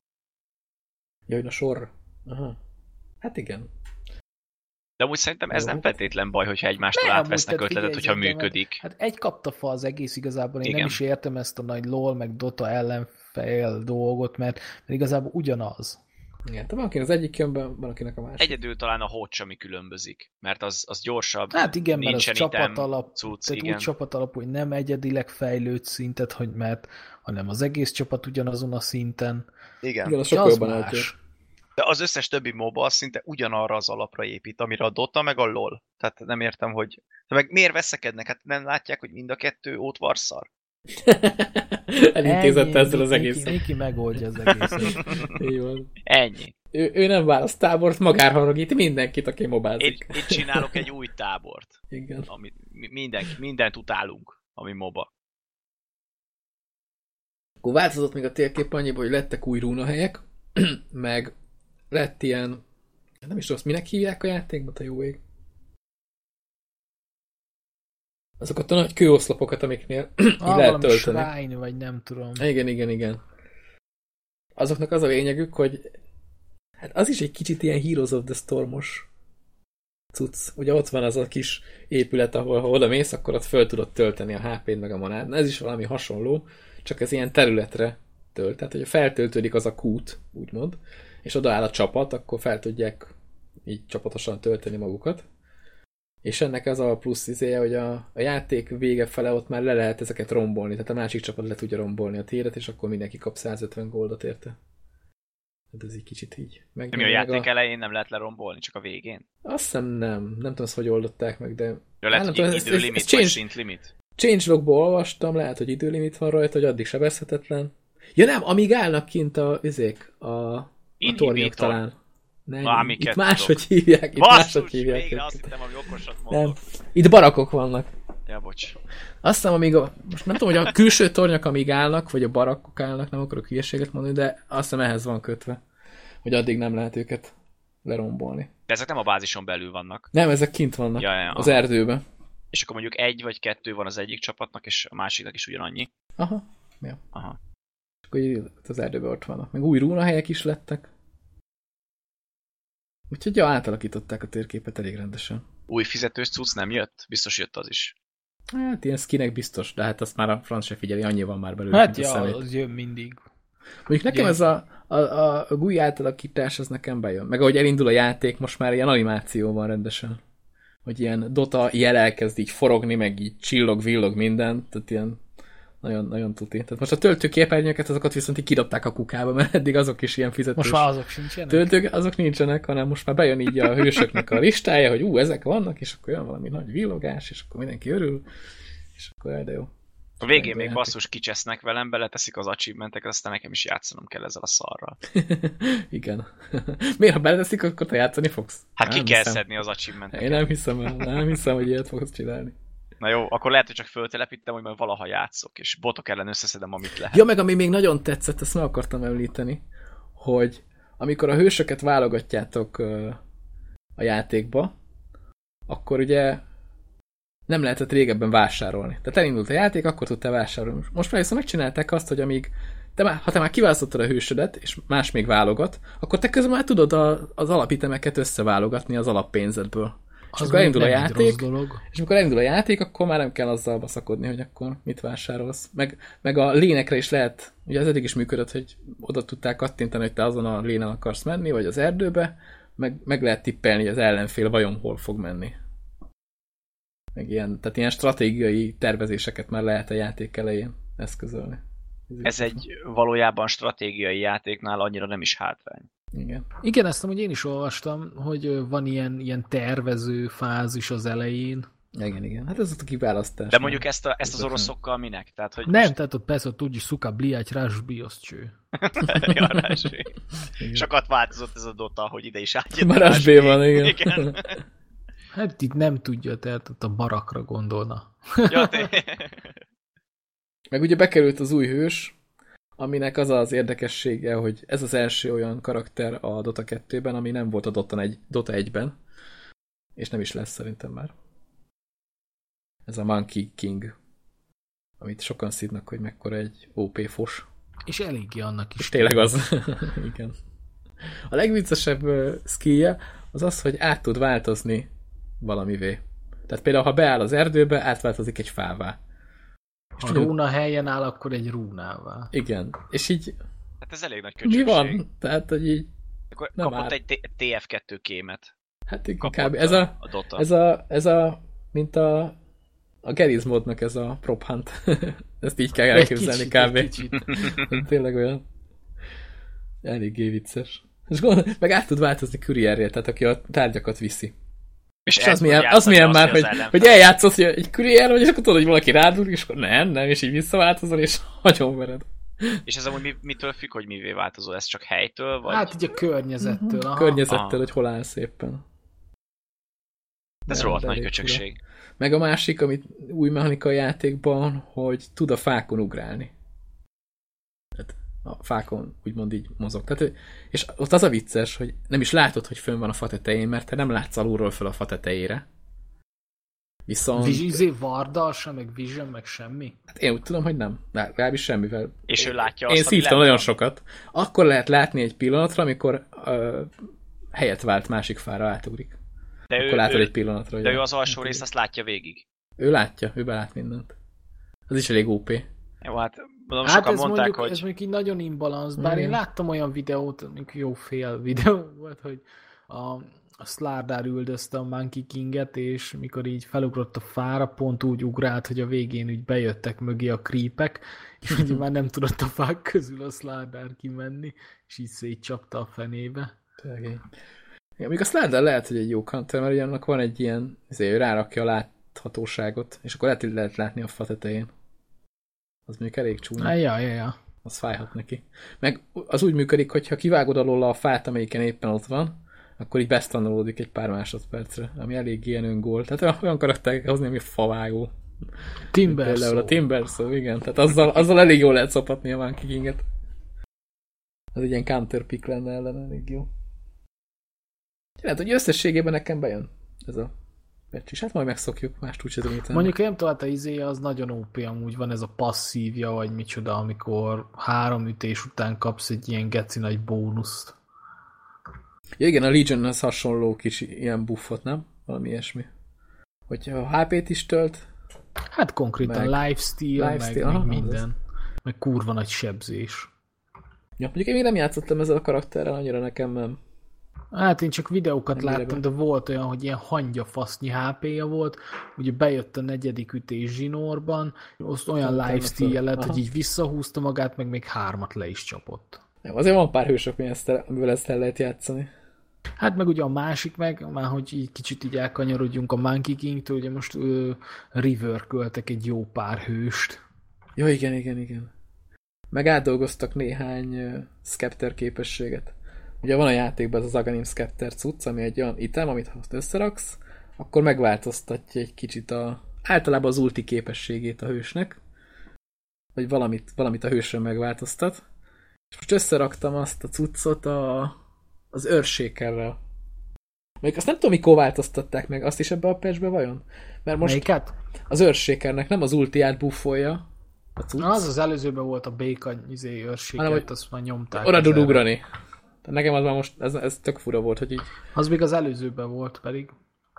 Jaj, na sor. Aha. Hát igen. De amúgy szerintem ez Jó. nem feltétlen baj, hogyha egymástól Nem, átvesznek tehát ötletet, figyelj, hogyha működik. Hát egy kapta fa az egész igazából, én Igen. nem is értem ezt a nagy LOL meg Dota ellenfél dolgot, mert, mert igazából ugyanaz. Igen, de van akinek az egyik jön be, van akinek a másik. Egyedül talán a hót ami különbözik, mert az, az gyorsabb, Hát igen, mert az csapat alap, cucc, tehát igen. úgy csapat alapú, hogy nem egyedileg fejlődt szintet, hogy mert, hanem az egész csapat ugyanazon a szinten. Igen. Igen, az sokkal az jobban más. eltér. De az összes többi MOBA az szinte ugyanarra az alapra épít, amire a Dota meg a LOL. Tehát nem értem, hogy... De meg miért veszekednek? Hát nem látják, hogy mind a kettő ót varszar? Elintézett Ennyi, ezzel az egészet. Miki megoldja az egészet. Van. Ennyi. Ő, ő nem választ tábort, magára haragít mindenkit, aki Én, mobázik. én csinálok egy új tábort, Igen. amit mi- minden, mindent utálunk, ami MOBA. Akkor változott még a térkép annyiba, hogy lettek új rúnahelyek, meg lett ilyen, nem is rossz, minek hívják a játékot a jó ég? Azokat a nagy kőoszlopokat, amiknél Ah, lehet tölteni. shrine, vagy nem tudom. Igen, igen, igen. Azoknak az a lényegük, hogy hát az is egy kicsit ilyen Heroes of the Stormos cucc. Ugye ott van az a kis épület, ahol ha oda mész, akkor ott föl tudod tölteni a HP-t meg a manád. Na, ez is valami hasonló, csak ez ilyen területre tölt. Tehát, hogyha feltöltődik az a kút, úgymond, és oda áll a csapat, akkor fel tudják így csapatosan tölteni magukat. És ennek az a plusz izéje, hogy a, a játék vége fele ott már le lehet ezeket rombolni, tehát a másik csapat le tudja rombolni a téret, és akkor mindenki kap 150 goldot érte. Hát ez egy kicsit így. Meg, Nem a meg játék a, elején nem lehet lerombolni, csak a végén. Azt hiszem nem. Nem tudom, ezt hogy oldották meg, de Ja, lehet, nem hogy tudom, ez- ez- időlimit, ez vagy change- szintlimit. changelogból olvastam, lehet, hogy időlimit van rajta, hogy addig sebezhetetlen. Ja nem, amíg állnak kint a izék, a, a tornyok talán. Nem, Na, itt máshogy tudok. hívják, itt máshogy Basszus, hívják. végre őket. azt hittem, hogy okosat Nem. mondok. Itt barakok vannak. Ja, bocs. Azt hiszem, amíg a, most nem tudom, hogy a külső tornyok amíg állnak, vagy a barakkok állnak, nem akarok hülyeséget mondani, de azt hiszem ehhez van kötve, hogy addig nem lehet őket lerombolni. De ezek nem a bázison belül vannak. Nem, ezek kint vannak, Ja, ja, az aha. erdőben. És akkor mondjuk egy vagy kettő van az egyik csapatnak, és a másiknak is ugyanannyi. Aha, ja. Aha. És akkor így az erdőben ott vannak. Meg új rúnahelyek is lettek. Úgyhogy ja, átalakították a térképet elég rendesen. Új fizetős cucc nem jött? Biztos jött az is. Hát ilyen skinek biztos, de hát azt már a franc se figyeli, annyi van már belőle. Hát ja, szemét. az jön mindig. Mondjuk nekem ez a, a, a, a GUI átalakítás, az nekem bejön. Meg ahogy elindul a játék, most már ilyen animáció van rendesen. Hogy ilyen Dota jel elkezd így forogni, meg így csillog, villog minden, tehát ilyen nagyon, nagyon tuti. Tehát most a töltőképernyőket, azokat viszont így kidobták a kukába, mert eddig azok is ilyen fizetős. Most már azok sincsenek? Töltők, azok nincsenek, hanem most már bejön így a hősöknek a listája, hogy ú, ezek vannak, és akkor jön valami nagy villogás, és akkor mindenki örül, és akkor jaj, de jó. A végén Rendben még játék. basszus kicsesznek velem, beleteszik az achievementeket, aztán nekem is játszanom kell ezzel a szarral. Igen. Miért, ha beleteszik, akkor te játszani fogsz? Hát ki Nem kell hiszem. szedni az achievementeket. Én nem hiszem el, nem hiszem, hogy ilyet fogsz csinálni. Na jó, akkor lehet, hogy csak föltelepítem, hogy majd valaha játszok, és botok ellen összeszedem, amit lehet. Ja, meg ami még nagyon tetszett, ezt meg akartam említeni, hogy amikor a hősöket válogatjátok a játékba, akkor ugye nem lehetett régebben vásárolni. Tehát elindult a játék, akkor tudtál vásárolni. Most már viszont megcsinálták azt, hogy amíg te már, ha te már kiválasztottad a hősödet, és más még válogat, akkor te közben már tudod a, az alapitemeket összeválogatni az alappénzedből. És Az akkor elindul a játék, dolog. és amikor elindul a játék, akkor már nem kell azzal baszakodni, hogy akkor mit vásárolsz. Meg, meg a lénekre is lehet, ugye ez eddig is működött, hogy oda tudták kattintani, hogy te azon a lénen akarsz menni, vagy az erdőbe, meg, meg lehet tippelni, hogy az ellenfél vajon hol fog menni. Meg ilyen, tehát ilyen stratégiai tervezéseket már lehet a játék elején eszközölni. Ez egy valójában stratégiai játéknál annyira nem is hátrány. Igen. Igen, ezt amúgy én is olvastam, hogy van ilyen, ilyen tervező fázis az elején. Igen, igen. Hát ez ott a kiválasztás. De mondjuk ezt, a, ezt az oroszokkal minek? Tehát, hogy Nem, tehát ott persze, hogy tudj, szuka, bliať, ráš, bioszcső. Jarásé. Igen. Sokat változott ez a Dota, hogy ide is átjött. Már B van, igen. igen. Hát itt nem tudja, tehát ott a barakra gondolna. Ja, té- Meg ugye bekerült az új hős, aminek az az érdekessége, hogy ez az első olyan karakter a Dota 2-ben, ami nem volt a Dota, 1, Dota 1-ben, és nem is lesz szerintem már. Ez a Monkey King, amit sokan szidnak, hogy mekkora egy OP fos. És eléggé annak is. És tényleg az. Igen. A legviccesebb skillje az az, hogy át tud változni valamivé. Tehát például, ha beáll az erdőbe, átváltozik egy fává. Ha tudod- rúna helyen áll, akkor egy rúnává. Igen. És így Hát ez elég nagy mi köcsökség. van? Tehát, hogy így, Akkor Nem kapott áll. egy T- TF2 kémet. hát kb. Ez a, a Dota. ez a, ez a, mint a, a Geriz módnak ez a prop hunt. Ezt így kell elképzelni kb. kicsit, egy kicsit. Tényleg olyan. Eléggé vicces. És gondol, meg át tud változni kurierre, tehát aki a tárgyakat viszi. És, És az milyen, az milyen már, hogy, hogy eljátszasz hogy egy kurier vagy, és akkor tudod, hogy valaki rádul, és akkor nem, nem, és így visszaváltozol, és nagyon vered. És ez amúgy mi, mitől függ, hogy mivé változol? Ez csak helytől, vagy? Hát így a környezettől. Aha. Környezettel, Aha. hogy hol állsz éppen. ez nem, rohadt de nagy köcsökség. Meg a másik, amit új mechanika a játékban, hogy tud a fákon ugrálni. A fákon úgymond így mozog. Tehát, és ott az a vicces, hogy nem is látod, hogy fönn van a fa tetején, mert te nem látsz alulról föl a fa tetejére. Viszont Vizsizé Varda, sem, meg Vision, meg semmi. hát én úgy tudom, hogy nem. De Legalábbis semmivel. És ő látja Én azt, ami szívtam nagyon sokat. Akkor lehet látni egy pillanatra, amikor ö, helyet vált másik fára átugrik. De Akkor ő, látod ő, egy pillanatra. de ő az alsó részt azt látja végig. Ő látja, ő belát mindent. Az is elég OP. Jó, hát mondom, Hát sokan ez mondták, mondjuk, hogy ez mondjuk így nagyon imbalansz, bár Mm. én láttam olyan videót, mondjuk jó fél videó volt, hogy a, a Slardar üldözte a Monkey Kinget, és mikor így felugrott a fára, pont úgy ugrált, hogy a végén úgy bejöttek mögé a creepek, és ugye már nem tudott a fák közül a Slardar kimenni, és így szétcsapta a fenébe. Így. Ja, még a Slider lehet, hogy egy jó counter, mert ugye annak van egy ilyen, azért ő rárakja a láthatóságot, és akkor lehet, hogy lehet látni a fa tetején. Az mondjuk elég csúnya. Ah, ja, ja, ja. az fájhat neki. Meg az úgy működik, hogy ha kivágod alól a fát, amelyiken éppen ott van, akkor így besztanulódik egy pár másodpercre, ami elég ilyen öngól. Tehát olyan- kell hozni, ami favágó. Timber Például a Timber szó, igen. Tehát azzal, azzal elég jól lehet szopatni a Monkey King-et. Az egy ilyen counter pick lenne ellen elég jó. Lehet, hogy összességében nekem bejön ez a patch is. Hát majd megszokjuk, más úgy sem tudom tenni. Mondjuk nem hát a izé az nagyon OP, amúgy van ez a passzívja, vagy micsoda, amikor három ütés után kapsz egy ilyen geci nagy bónuszt. Ja, igen, a Legionhez hasonló kis ilyen buffot, nem? Valami ilyesmi. Hogyha a HP-t is tölt, Hát konkrétan Meg- lifesteal, lifesteal, meg, aha, meg az minden. Meg kurva nagy sebzés. Ja, mondjuk én még nem játszottam ezzel a karakterrel, annyira nekem nem. Hát én csak videókat Nem láttam, de volt olyan, hogy ilyen hangyafasznyi HP-ja volt, ugye bejött a negyedik ütés zsinórban, azt olyan lifesteal föl. lett, Aha. hogy így visszahúzta magát, meg még hármat le is csapott. Nem, azért van pár hősök, ami ezt el, lehet játszani. Hát meg ugye a másik meg, már hogy így kicsit így elkanyarodjunk a Monkey King-től, ugye most ö, river egy jó pár hőst. Ja, igen, igen, igen. Meg átdolgoztak néhány Scepter képességet. Ugye van a játékban ez az Aganim Scepter cucc, ami egy olyan item, amit ha azt összeraksz, akkor megváltoztatja egy kicsit a, általában az ulti képességét a hősnek, vagy valamit, valamit a hősön megváltoztat. És most összeraktam azt a cuccot a, az őrsékerrel. Még azt nem tudom, mikor változtatták meg, azt is ebbe a patchbe vajon? Mert most Melyiket? az őrsékernek nem az ultiát buffolja a cucc, Az az előzőben volt a béka izé őrséget, Hanem, azt már nyomták. oda tud ugrani. Tehát nekem az már most, ez, ez tök fura volt, hogy így, Az még az előzőben volt pedig.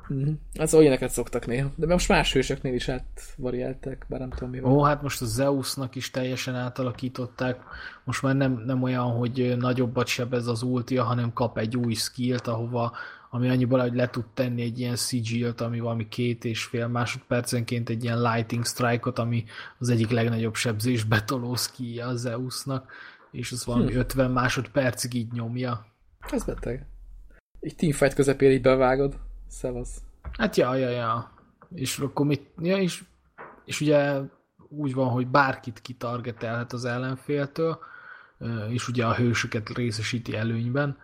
uh-huh. az olyaneket szoktak néha. De most más hősöknél is átvariálták, bár nem tudom mi van. Ó, hát most a Zeusnak is teljesen átalakították. Most már nem, nem olyan, hogy nagyobbat sebez az ultia, hanem kap egy új skillt, ahova ami annyiból, hogy le tud tenni egy ilyen sigil ami valami két és fél másodpercenként egy ilyen lighting strike-ot, ami az egyik legnagyobb sebzés betoló skillja a Zeusnak, és az valami Hm. 50 másodpercig így nyomja. Ez beteg. Egy teamfight közepén így bevágod. Szevasz. Hát ja, ja, ja. És akkor mit, ja, és, és ugye úgy van, hogy bárkit kitargetelhet az ellenféltől, és ugye a hősöket részesíti előnyben.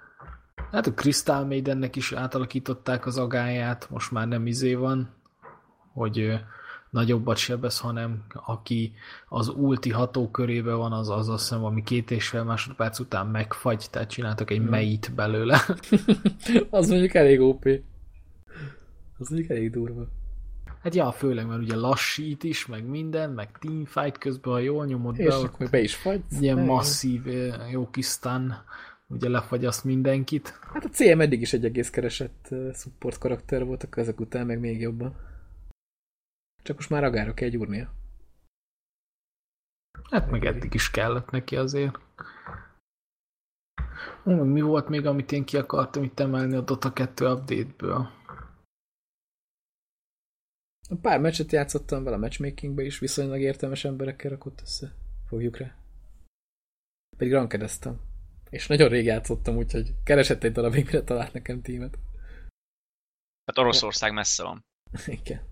Hát a Crystal Maidennek is átalakították az agáját, most már nem izé van, hogy nagyobbat sebez, hanem aki az ulti hatókörébe van, az az azt hiszem, ami két és fél másodperc után megfagy, tehát csináltak egy meit belőle. az mondjuk elég OP. Az mondjuk elég durva. Hát ja, főleg, mert ugye lassít is, meg minden, meg teamfight közben, ha jól nyomod És be, akkor még be is fagy. ilyen masszív, eh, jó kis stun, ugye lefagyaszt mindenkit. Hát a CM eddig is egy egész keresett uh, support karakter volt, akkor ezek után meg még jobban. Csak most már agára kell gyúrnia. Hát meg eddig is kellett neki azért. Mi volt még, amit én ki akartam itt emelni a Dota 2 update-ből? Pár meccset játszottam vele a matchmakingbe is, viszonylag értelmes emberekkel rakott össze. Fogjuk rá. Pedig rankedeztem. És nagyon rég játszottam, úgyhogy keresett egy darabig, mire talált nekem tímet. Hát Oroszország messze van. Igen.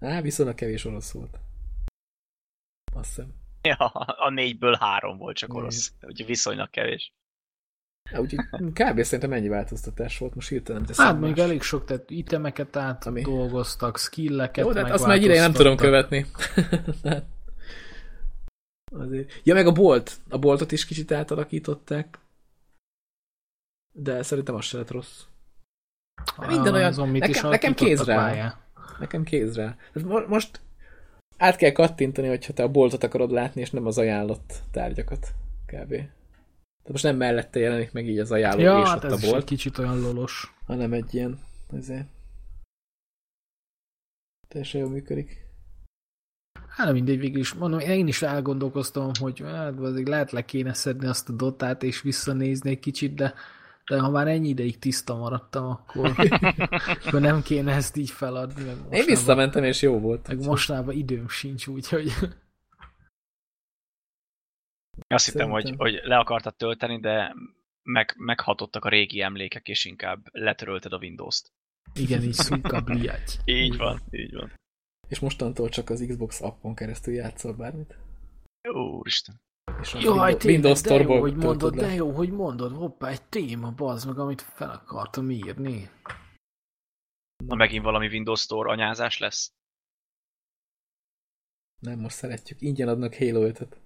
Á, viszonylag kevés orosz volt. Azt hiszem. Ja, a négyből három volt csak orosz. Úgyhogy viszonylag kevés. Ja, úgyhogy kb. szerintem ennyi változtatás volt, most hirtelen nem teszem Hát még elég sok, tehát itemeket Ami- átdolgoztak, skilleket Jó, de hát azt már egy ideje nem tudom követni. Tehát- Azért. Ja, meg a bolt. A boltot is kicsit átalakították. De szerintem az se lett rossz. De minden olyan- nekem- nekem kézre áll. Nekem kézre. Mo- most át kell kattintani, hogyha te a boltot akarod látni, és nem az ajánlott tárgyakat. Kb. Tehát most nem mellette jelenik meg így az ajánló Ja, és hát ott ez a is egy bolt, kicsit olyan lolos. hanem egy ilyen azért. Teljesen jól működik. Hát mindegy, végül is mondom, én is elgondolkoztam, hogy hát azért lehet le kéne szedni azt a dotát és visszanézni egy kicsit, de, de ha már ennyi ideig tiszta maradtam, akkor, akkor nem kéne ezt így feladni. Meg Én mostanában- visszamentem, és jó volt. Meg mostanában időm sincs, úgyhogy Azt hittem, hogy, Szerintem. hogy le akartad tölteni, de meg, meghatottak a régi emlékek, és inkább letörölted a Windows-t. igen, így szuka bliagy. Így van, így van. És mostantól csak az Xbox appon keresztül játszol bármit. Úristen. És a Jaj, Windows- tényleg, Windows de jó, Store-ból hogy mondod, le. de jó, hogy mondod, hoppá, egy téma, bazd meg, amit fel akartam írni. Na megint valami Windows Store anyázás lesz? Nem, most szeretjük. Ingyen adnak Halo 5-et.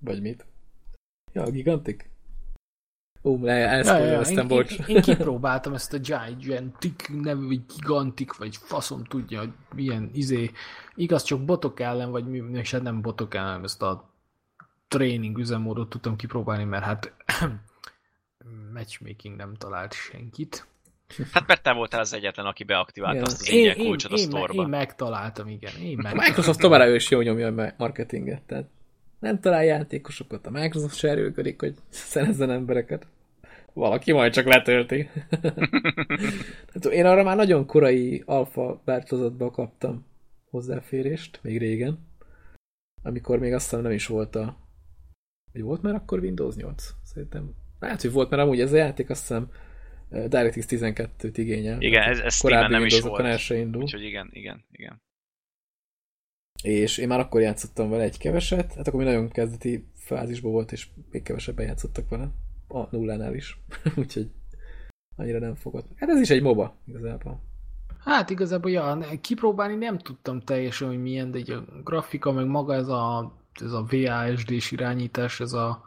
Vagy mit? Ja, a Gigantic? Ó, le, elszpoilereztem, én, bocs. én, én, kipróbáltam ezt a Gigantic nevű, vagy Gigantic, vagy faszom tudja, hogy milyen izé, igaz, csak botok ellen, vagy mi, és hát nem botok ellen, ezt a tréning üzemmódot tudtam kipróbálni, mert hát matchmaking nem talált senkit. Hát mert te voltál az egyetlen, aki beaktiválta Igen. azt az Én, ingyen én, kulcsot a én, me- sztorba. én megtaláltam, igen. Én A meg... Microsoft továbbra is jól nyomja a marketinget, tehát nem talál játékosokat, a Microsoft se erőködik, hogy szerezzen embereket. Valaki majd csak letölti. tehát én arra már nagyon korai alfa változatban kaptam hozzáférést, még régen, amikor még azt hiszem nem is volt a... Vagy volt már akkor Windows 8? Szerintem. Lehet, hogy volt, mert amúgy ez a játék azt hiszem eh, DirectX 12-t igényel. Igen, ez, ez Korábbi nem is el volt. se indul. Úgyhogy igen, igen, igen. És én már akkor játszottam vele egy keveset, hát akkor mi nagyon kezdeti fázisban volt, és még kevesebben játszottak vele. A nullánál is. Úgyhogy annyira nem fogott. Hát ez is egy MOBA igazából. Hát igazából, ja, kipróbálni nem tudtam teljesen, hogy milyen, de így a grafika, meg maga ez a, ez a VASD-s irányítás, ez a,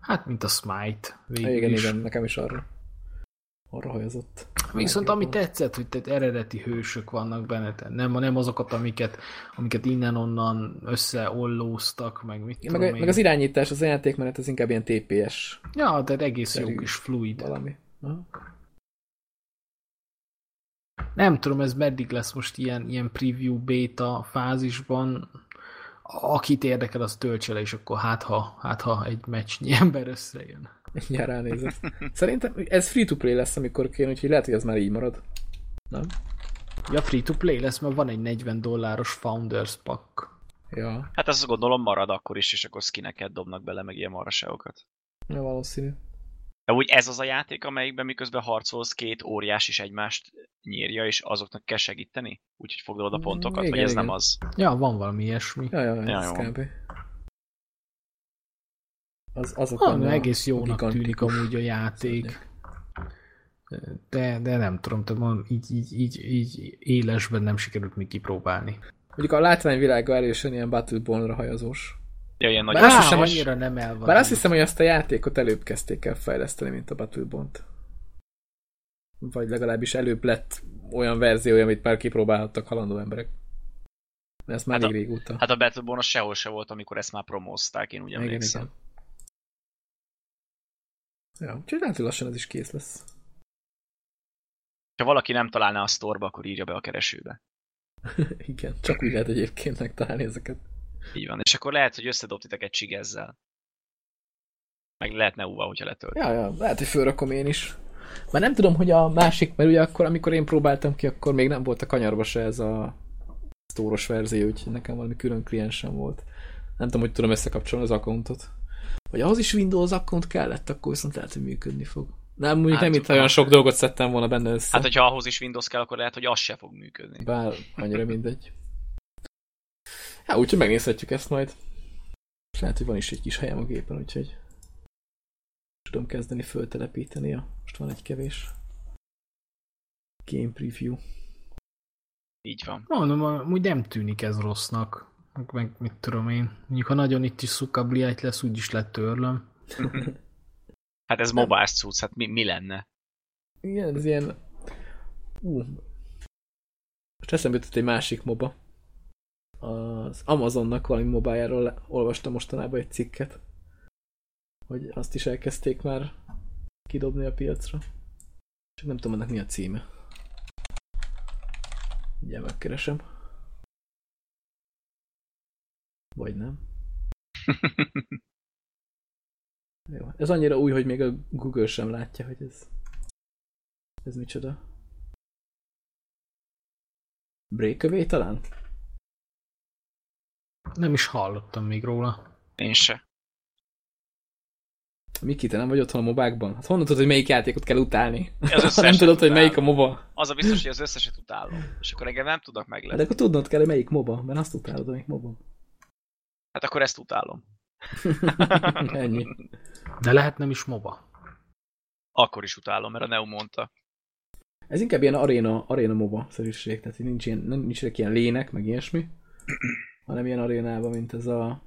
hát mint a Smite végül igen, is. igen, nekem is arra arra hajazott. Viszont ami tetszett, hogy tehát eredeti hősök vannak benne, tehát nem, nem azokat, amiket, amiket innen-onnan összeollóztak, meg mit Meg, tudom meg én. az irányítás, az a játékmenet, az inkább ilyen TPS Ja, de egész jó kis fluid. valami. Aha. Nem tudom, ez meddig lesz most ilyen, ilyen preview beta fázisban. Akit érdekel, az töltse le, és akkor hát ha, hát ha egy meccsnyi ember összejön. Mindjárt ránézek. Szerintem ez free-to-play lesz, amikor kéne, úgyhogy lehet, hogy ez már így marad. Nem? Ja, free-to-play lesz, mert van egy 40 dolláros Founders Pack. Ja, Hát azt gondolom marad akkor is, és akkor skineket dobnak bele, meg ilyen maraságokat. ja valószínű. De úgy ez az a játék, amelyikben miközben harcolsz, két óriás is egymást nyírja, és azoknak kell segíteni? Úgyhogy foglalod a Mm, pontokat, igen, vagy ez igen. nem az? Ja, van valami ilyesmi. Ja, ja, Ja, ez jó. kb. Az, azok Ah, benne a- egész a jónak tűnik amúgy a játék. De, de nem tudom, tehát mondom, így, így, így, így élesben nem sikerült még kipróbálni. Mondjuk a látványvilága erősen ilyen Battleborn-ra hajazós. Ja, ilyen nagy Bár azt hiszem, annyira nem el van. Bár azt hiszem, hogy azt a játékot előbb kezdték el fejleszteni, mint a Battleborn-t. Vagy legalábbis előbb lett olyan verzió, amit már kipróbálhattak halandó emberek. De ezt már Hát hát a- elég régóta. Hát a Battleborn az sehol se volt, amikor ezt már promózták, én úgy igen, emlékszem. igen. Ja, úgyhogy lehet, hogy lassan ez is kész lesz. Ha valaki nem találná a sztorba, akkor írja be a keresőbe. igen, csak úgy lehet egyébként megtalálni ezeket. Így van. És akkor lehet, hogy összedobtitek egy csigezzel. Meg lehet neuva, hogyha letölt. Ja, ja, lehet, hogy fölrakom én is. Már nem tudom, hogy a másik, mert ugye akkor, amikor én próbáltam ki, akkor még nem volt a kanyarba se ez a sztóros verzió, úgyhogy nekem valami külön kliensem volt. Nem tudom, hogy tudom összekapcsolni az accountot. Vagy ahhoz is Windows account kellett, akkor viszont lehet, hogy működni fog. Nem, mondjuk Hát, nem itt olyan sok dolgot szedtem volna benne össze. Hát, hogyha ahhoz is Windows kell, akkor lehet, hogy az se fog működni. Bár annyira mindegy. Hát úgyhogy megnézhetjük ezt majd. És lehet, hogy van is egy kis helyem a gépen, úgyhogy tudom kezdeni föltelepíteni. A... Most van egy kevés. Game preview. Így van. Mondom, amúgy nem tűnik ez rossznak. Meg, meg mit tudom én. Mondjuk, ha nagyon itt is szukabliájt lesz, úgyis letörlöm. Hát ez mobile cucc, hát mi, mi lenne? Igen, ez ilyen... Ú. Most eszembe jutott egy másik moba. Az Amazonnak valami mobájáról olvastam mostanában egy cikket. Hogy azt is elkezdték már kidobni a piacra. Csak nem tudom, ennek mi a címe. Ugye megkeresem. Vagy nem. Jó. Ez annyira új, hogy még a Google sem látja, hogy ez ez micsoda? Breakaway talán? Nem is hallottam még róla. Én se. Miki, te nem vagy otthon a mobákban? Hát honnan tudod, hogy melyik játékot kell utálni? Az nem tudod, hogy melyik a moba. Az a biztos, hogy az összeset utálom. És akkor engem nem tudnak De meglepni. akkor tudnod kell, hogy melyik moba, mert azt utálod, amelyik moba. Hát akkor ezt utálom. Ennyi. De lehet nem is MOBA. Akkor is utálom, mert a Neo mondta. Ez inkább ilyen aréna, aréna moba szerűség, tehát nincs ilyen, nincsenek ilyen lének, meg ilyesmi, hanem ilyen arénában, mint ez a...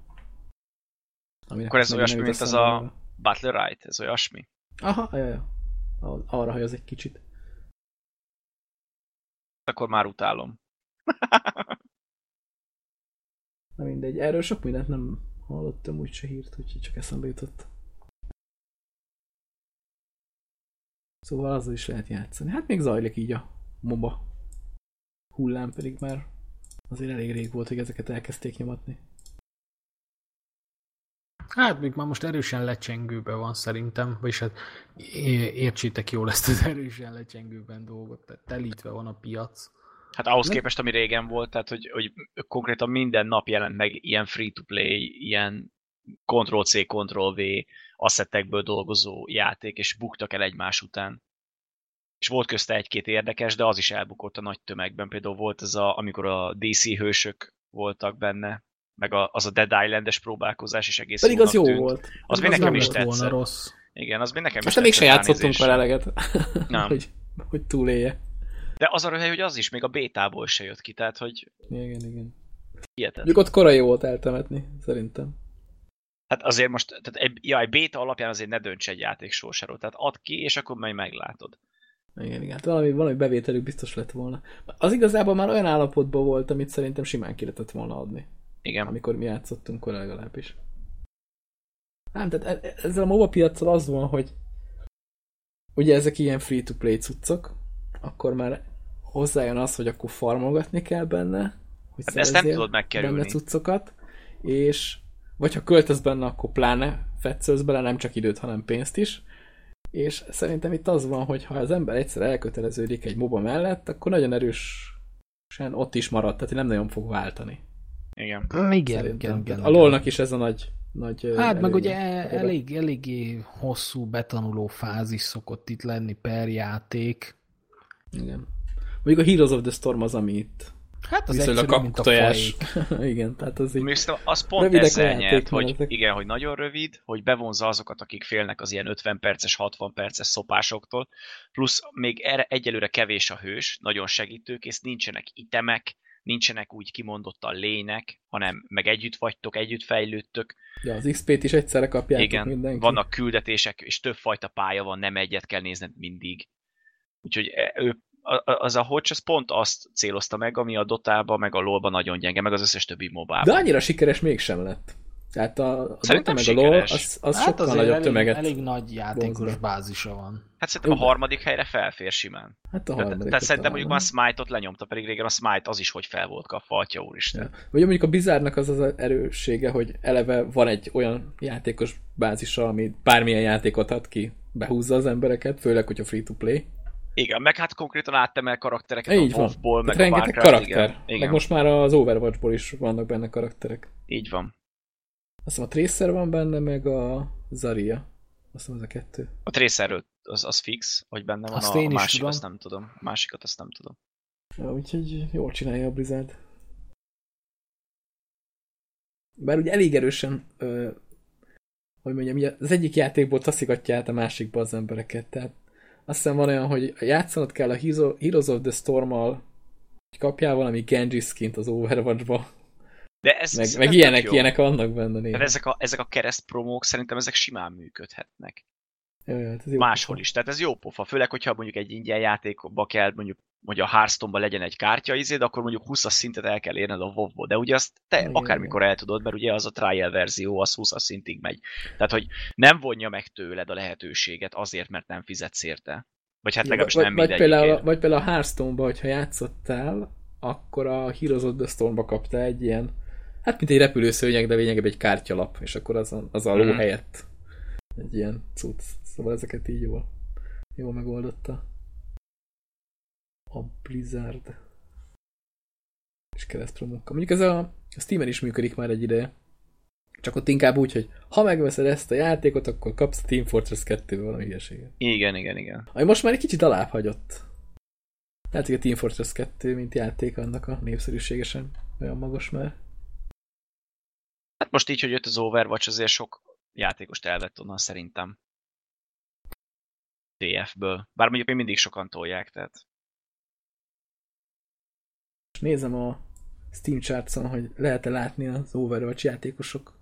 Akkor ez olyasmi, mint az eszembe a- neve. Battle Right, ez olyasmi. Aha, ja, ja. A- Arra hajaz egy kicsit. Akkor már utálom. Na mindegy, erről sok mindent nem hallottam úgyse hírt, úgyhogy csak eszembe jutott. Szóval azzal is lehet játszani. Hát még zajlik így a MOBA hullám, pedig már azért elég rég volt, hogy ezeket elkezdték nyomatni. Hát még már most erősen lecsengőben van szerintem, vagyis hát értsétek jól ezt az erősen lecsengőben dolgot, tehát telítve van a piac. Hát ahhoz képest, ami régen volt, tehát hogy, hogy konkrétan minden nap jelent meg ilyen free-to-play, ilyen Ctrl-C, Ctrl-V asszettekből dolgozó játék, és buktak el egymás után. És volt közte egy-két érdekes, de az is elbukott a nagy tömegben. Például volt ez a, amikor a DC hősök voltak benne, meg a, az a Dead Island-es próbálkozás is egész Pedig az jó tűnt. volt. Az még nekem is tetszett. rossz. Igen, az még nekem Most is még se tetszett játszottunk vele eleget, Nem. hogy, hogy túlélje. De az a röhely, hogy az is még a bétából se jött ki, tehát hogy Igen, igen. hihetetlen. Mondjuk ott korai volt eltemetni, szerintem. Hát azért most, tehát egy, ja, egy béta alapján azért ne dönts egy játék sorsáról. Tehát add ki, és akkor majd meglátod. Igen, igen. Hát valami, valami bevételük biztos lett volna. Az igazából már olyan állapotban volt, amit szerintem simán ki lehetett volna adni. Igen. Amikor mi játszottunk vele legalábbis. Nem, tehát e- ezzel a MOBA piacsal az van, hogy ugye ezek ilyen free-to-play cuccok, akkor már hozzájön az, hogy akkor farmolgatni kell benne, hogy Hát ezt nem tudod megkerülni. benne cuccokat, és vagy ha költesz benne, akkor pláne fetszölsz bele, nem csak időt, hanem pénzt is. És szerintem itt az van, hogy ha az ember egyszer elköteleződik egy MOBA mellett, akkor nagyon erősen ott is marad, tehát nem nagyon fog váltani. Igen. Igen, igen, Szerintem. igen. Tehát A LoL-nak is ez a nagy, nagy Hát meg ugye elég, eléggé hosszú betanuló fázis szokott itt lenni per játék. Igen. Mondjuk a Heroes of the Storm az, ami itt Hát az viszonylag egyszerű, mint a faik. Igen, tehát az így... Szerintem az pont Rövidek ezzel nyert, hogy igen, hogy nagyon rövid, hogy bevonza azokat, akik félnek az ilyen 50 perces, 60 perces szopásoktól, plusz még erre egyelőre kevés a hős, nagyon segítőkész, nincsenek itemek, nincsenek úgy kimondottan lények, hanem meg együtt vagytok, együtt fejlődtök. Ja, az XP-t is egyszerre kapjátok igen, mindenki. vannak küldetések, és többfajta pálya van, nem egyet kell nézned mindig. Úgyhogy e- ő, az a Hodge az pont azt célozta meg, ami a Dotában, meg a LoL-ban nagyon gyenge, meg az összes többi mobában. De annyira sikeres mégsem lett. Tehát a, a Dota meg a LoL, sikeres. az, az Hát sokkal azért nagyobb elég, tömeget. elég nagy játékos vonz be. bázisa van. Hát szerintem a harmadik helyre felfér simán. Hát a Tehát, harmadik. tehát szerintem mondjuk már Smite-ot lenyomta, pedig régen a Smite az is, hogy fel volt kapva, atya úristen. Ja. Vagy mondjuk a Bizárnak az az erőssége, hogy eleve van egy olyan játékos bázisa, ami bármilyen játékot ad ki, behúzza az embereket, főleg, hogyha free-to-play. Igen, meg hát konkrétan áttemel karaktereket Így a van. WoW-ból, meg Tehát a Warcraft, karakter. igen. igen. Meg most már az Overwatchból is vannak benne karakterek. Így van. Azt hiszem a Tracer van benne, meg a Zarya. Azt hiszem ez a kettő. A Tracerről az, az fix, hogy benne van, Azt a, én a másik tudom. azt nem tudom. A másikat azt nem tudom. Ja, úgyhogy jól csinálja a Blizzard. Bár ugye elég erősen, ö, hogy mondjam, az egyik játékból taszikatja át a másikba az embereket, tehát azt hiszem van olyan, hogy játszanod kell a Heroes- of the Storm-mal, hogy kapjál valami Genji skint az Overwatch-ba, De ez meg, meg ilyenek, jó. ilyenek vannak benne néha. ezek a, ezek a kereszt promók szerintem ezek simán működhetnek. Jó, jó, hát ez jó Máshol pofa. is. Tehát ez jó pofa. Főleg, hogyha mondjuk egy ingyen játékba kell, mondjuk, hogy a Hearthstone-ba legyen egy kártya izéd, akkor mondjuk 20 szintet el kell érned a WoW-ból. De ugye azt te Igen, akármikor el tudod, mert ugye az a trial verzió, az 20 szintig megy. Tehát, hogy nem vonja meg tőled a lehetőséget azért, mert nem fizetsz érte. Vagy hát legalábbis nem vagy, például, vagy például a Hearthstone-ba, hogyha játszottál, akkor a Heroes of the Storm-ba kaptál egy ilyen, hát mint egy repülőszőnyeg, de lényegében egy kártyalap, és akkor az a, az a ló Mhm. helyett egy ilyen cucc. Szóval ezeket így jól, jól megoldotta. A Blizzard. És keresztpromókkal. Mondjuk ez a, a Steam-en is működik már egy ideje. Csak ott inkább úgy, hogy ha megveszed ezt a játékot, akkor kapsz a Team Fortress 2 valami hülyeséget. Igen, igen, igen. Ami most már egy kicsit alább hagyott. Lehet, hogy a Team Fortress 2, mint játék, annak a népszerűségesen olyan magas már. Hát most így, hogy jött az Overwatch, azért sok játékost elvett onnan szerintem. TF-ből. Bár mondjuk még mindig sokan tolják, tehát És nézem a Steam chartson, hogy lehet-e látni az Overwatch játékosok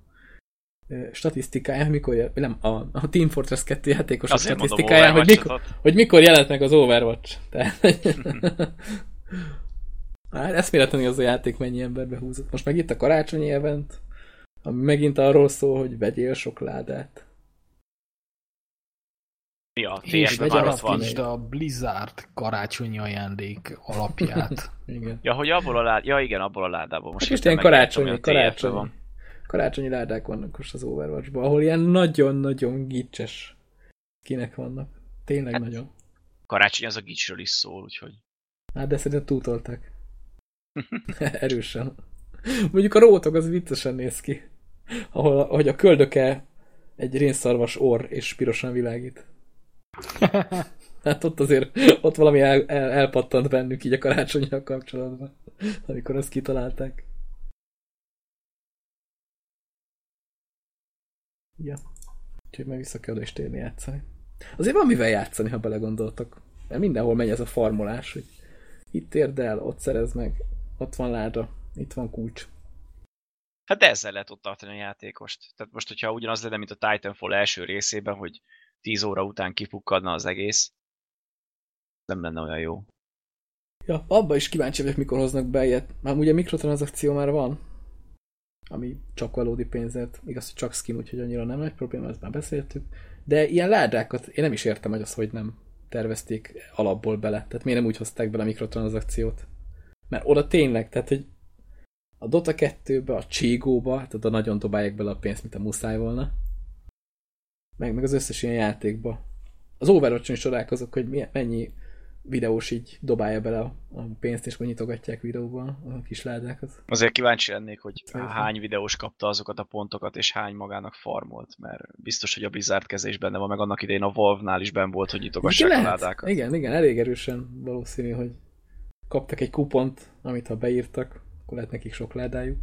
statisztikáján, mikor nem, a, a Team Fortress 2 játékosok azért mondom statisztikáján, hogy mikor, hogy mikor jelent meg az Overwatch. Tehát, hát eszméletlenül az a játék mennyi emberbe húzott. Most meg itt a karácsonyi event, ami megint arról szól, hogy vegyél sok ládát. Mi a És alapítsd a Blizzard karácsonyi ajándék alapját. Igen. Ja, hogy abból a lád... Ja, igen, abból a ládából. Most Most hirtelen ilyen karácsonyi, karácsonyi, van. karácsonyi ládák vannak most az overwatch ahol ilyen nagyon-nagyon gicses kinek vannak. Tényleg Hát- nagyon. Karácsony az a gicsről is szól, úgyhogy... Hát de szerintem túltolták. Erősen. Mondjuk a rótok az viccesen néz ki. Ahol, hogy a köldöke egy rénszarvas orr és pirosan világít. Hát ott azért, ott valami el, el, elpattant bennük így a karácsonyjal kapcsolatban, amikor ezt kitalálták. Ja. Úgyhogy meg vissza kell is térni játszani. Azért van mivel játszani, ha belegondoltak. Mert mindenhol megy ez a farmolás, hogy itt érd el, ott szerez meg, ott van láda, itt van kulcs. Hát de ezzel lehet ott tartani a játékost. Tehát most, hogyha ugyanaz lenne, mint a Titanfall első részében, hogy 10 óra után kipukkadna az egész, nem lenne olyan jó. Ja, abba is kíváncsi vagyok, mikor hoznak be ilyet. Már ugye mikrotranszakció már van, ami csak valódi pénzért. Igaz, hogy csak skin, úgyhogy annyira nem nagy probléma, ezt már beszéltük. De ilyen ládákat, én nem is értem, hogy az, hogy nem tervezték alapból bele. Tehát miért nem úgy hozták bele a mikrotranszakciót? Mert oda tényleg, tehát, hogy a Dota 2-be, a Cségóba, tehát oda nagyon dobálják bele a pénzt, mint a muszáj volna. Meg, meg az összes ilyen játékba. Az Overwatch-on is csodálkozok, hogy milyen, mennyi videós így dobálja bele a, a pénzt, és nyitogatják videóban a kis ládákat. Azért kíváncsi lennék, hogy Szerintem. hány videós kapta azokat a pontokat, és hány magának farmolt, mert biztos, hogy a Blizzard keze is benne van, meg annak idején a Valve-nál is benne volt, hogy nyitogassák a Lehet. ládákat. Igen, igen, elég erősen valószínű, hogy kaptak egy kupont, amit ha beírtak, akkor lehet nekik sok ládájuk.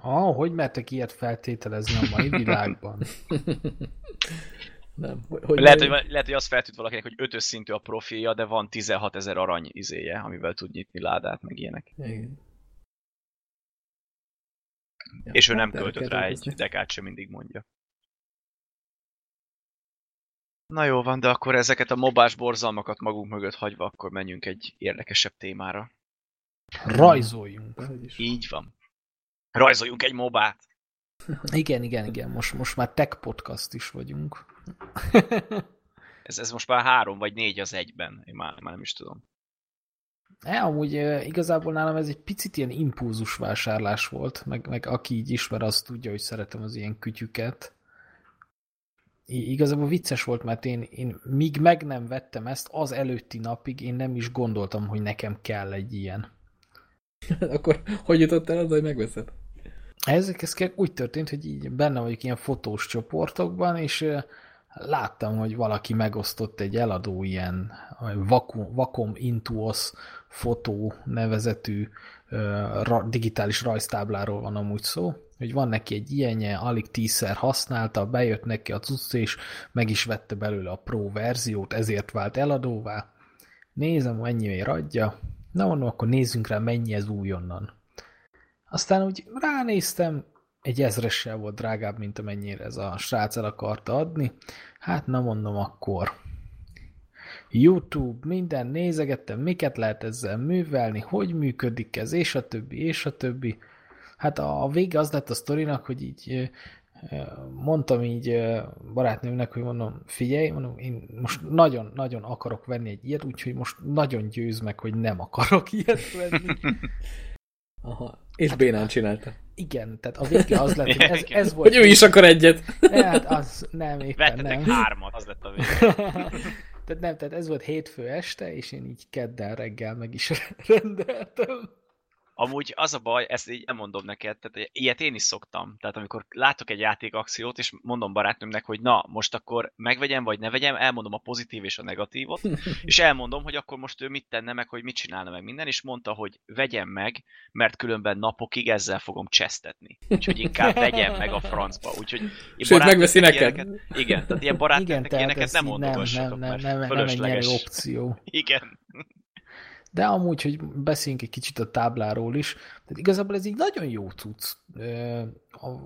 Ah, hogy mertek ilyet feltételezni a mai világban? Nem. Hogy, Lehet, hogy, lehet, hogy azt feltűnt valakinek, hogy ötös szintű a profilja, de van 16 ezer arany izéje, amivel tud nyitni ládát, meg ilyenek. Igen. Ja, És ő nem hát el költött rá egy dekát sem mindig mondja. Na jó van, de akkor ezeket a mobás borzalmakat magunk mögött hagyva, akkor menjünk egy érdekesebb témára. Rajzoljunk. Így van. Rajzoljunk egy mobát! Igen, igen, igen. Most, most már tech podcast is vagyunk. Ez, ez most már három vagy négy az egyben. Én már, már nem is tudom. E, amúgy igazából nálam ez egy picit ilyen impulzus vásárlás volt, meg, meg aki így ismer, az tudja, hogy szeretem az ilyen kütyüket. I- igazából vicces volt, mert én, én míg meg nem vettem ezt, az előtti napig én nem is gondoltam, hogy nekem kell egy ilyen. akkor hogy jutott el az, hogy megveszed? Ez, ez úgy történt, hogy így benne vagyok ilyen fotós csoportokban, és láttam, hogy valaki megosztott egy eladó ilyen Vacuum, Vacom Intuos fotó nevezetű digitális rajztábláról van amúgy szó, hogy van neki egy ilyenje, alig tízszer használta, bejött neki a cucc, és meg is vette belőle a Pro verziót, ezért vált eladóvá. Nézem, mennyiért adja. Na mondom, akkor nézzünk rá, mennyi ez újonnan. Aztán úgy ránéztem, egy ezressel volt drágább, mint amennyire ez a srác el akarta adni. Hát na mondom akkor. YouTube, minden nézegettem, miket lehet ezzel művelni, hogy működik ez, és a többi, és a többi. Hát a, a vége az lett a sztorinak, hogy így mondtam így barátnőmnek, hogy mondom, figyelj, mondom, én most nagyon-nagyon akarok venni egy ilyet, úgyhogy most nagyon győz meg, hogy nem akarok ilyet venni. Aha. És hát, bénán csinálta. Igen, tehát a vége az lett, hogy ez, ez volt. Hogy ő is akar egyet. Hát az nem, éppen Vettetek nem. hármat, az lett a vége. tehát nem, tehát ez volt hétfő este, és én így keddel reggel meg is rendeltem. Amúgy az a baj, ezt így nem mondom neked, tehát ilyet én is szoktam. Tehát amikor látok egy játékakciót, és mondom barátnőmnek, hogy na, most akkor megvegyem, vagy ne vegyem, elmondom a pozitív és a negatívot, és elmondom, hogy akkor most ő mit tenne meg, hogy mit csinálna meg minden, és mondta, hogy vegyem meg, mert különben napokig ezzel fogom csesztetni. Úgyhogy inkább vegyem meg a francba. Úgyhogy Sőt, megveszi neked. Ilyeneket, igen, tehát ilyen barátnőknek ilyeneket ez nem így nem, mondogassatok, nem, nem, mert nem, nem egy nyerő fölösleges. opció. Igen. De amúgy, hogy beszéljünk egy kicsit a tábláról is, tehát igazából ez így nagyon jó cucc.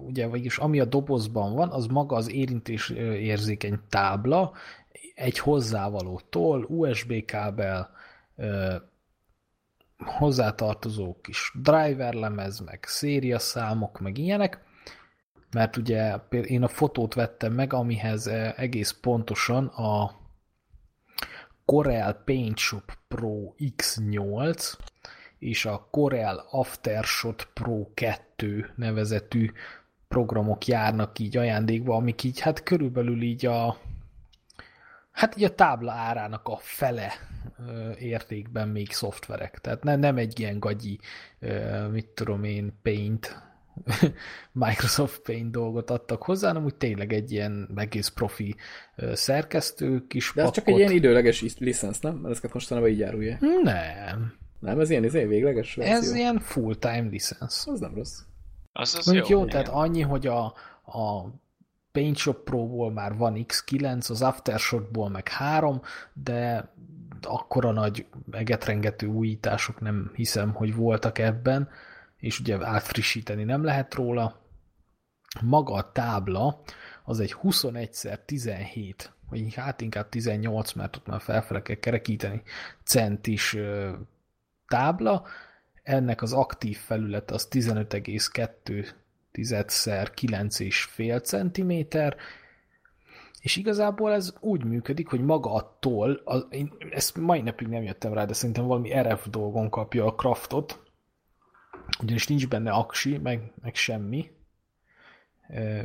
Ugye, vagyis ami a dobozban van, az maga az érintés érzékeny tábla, egy hozzávaló toll, USB kábel, hozzátartozó kis driver lemez, meg szériaszámok, meg ilyenek, mert ugye én a fotót vettem meg, amihez egész pontosan a Corel PaintShop Pro X8 és a Corel Aftershot Pro 2 nevezetű programok járnak így ajándékba, amik így hát körülbelül így a hát így a tábla árának a fele ö, értékben még szoftverek. Tehát ne, nem egy ilyen gagyi, ö, mit tudom én, Paint, Microsoft Paint dolgot adtak hozzá, hanem úgy tényleg egy ilyen egész profi szerkesztő kis De ez csak egy ilyen időleges licensz, nem? Mert ezeket mostanában így árulja. Nem. Nem, ez ilyen, ez ilyen végleges verzió. Ez ilyen full-time licensz. Az nem rossz. Az, az Mondjuk jó, jó, tehát annyi, hogy a, a PaintShop Pro-ból már van X9, az Aftershotból meg 3, de akkora nagy egetrengető újítások nem hiszem, hogy voltak ebben, és ugye átfrissíteni nem lehet róla. Maga a tábla az egy 21x17, vagy hát inkább 18, mert ott már felfele kell kerekíteni, centis tábla, ennek az aktív felület az 15,2 tizedszer 9,5 cm, és igazából ez úgy működik, hogy maga a toll, az, én ezt mai napig nem jöttem rá, de szerintem valami RF dolgon kapja a craftot, ugyanis nincs benne aksi, meg, meg semmi,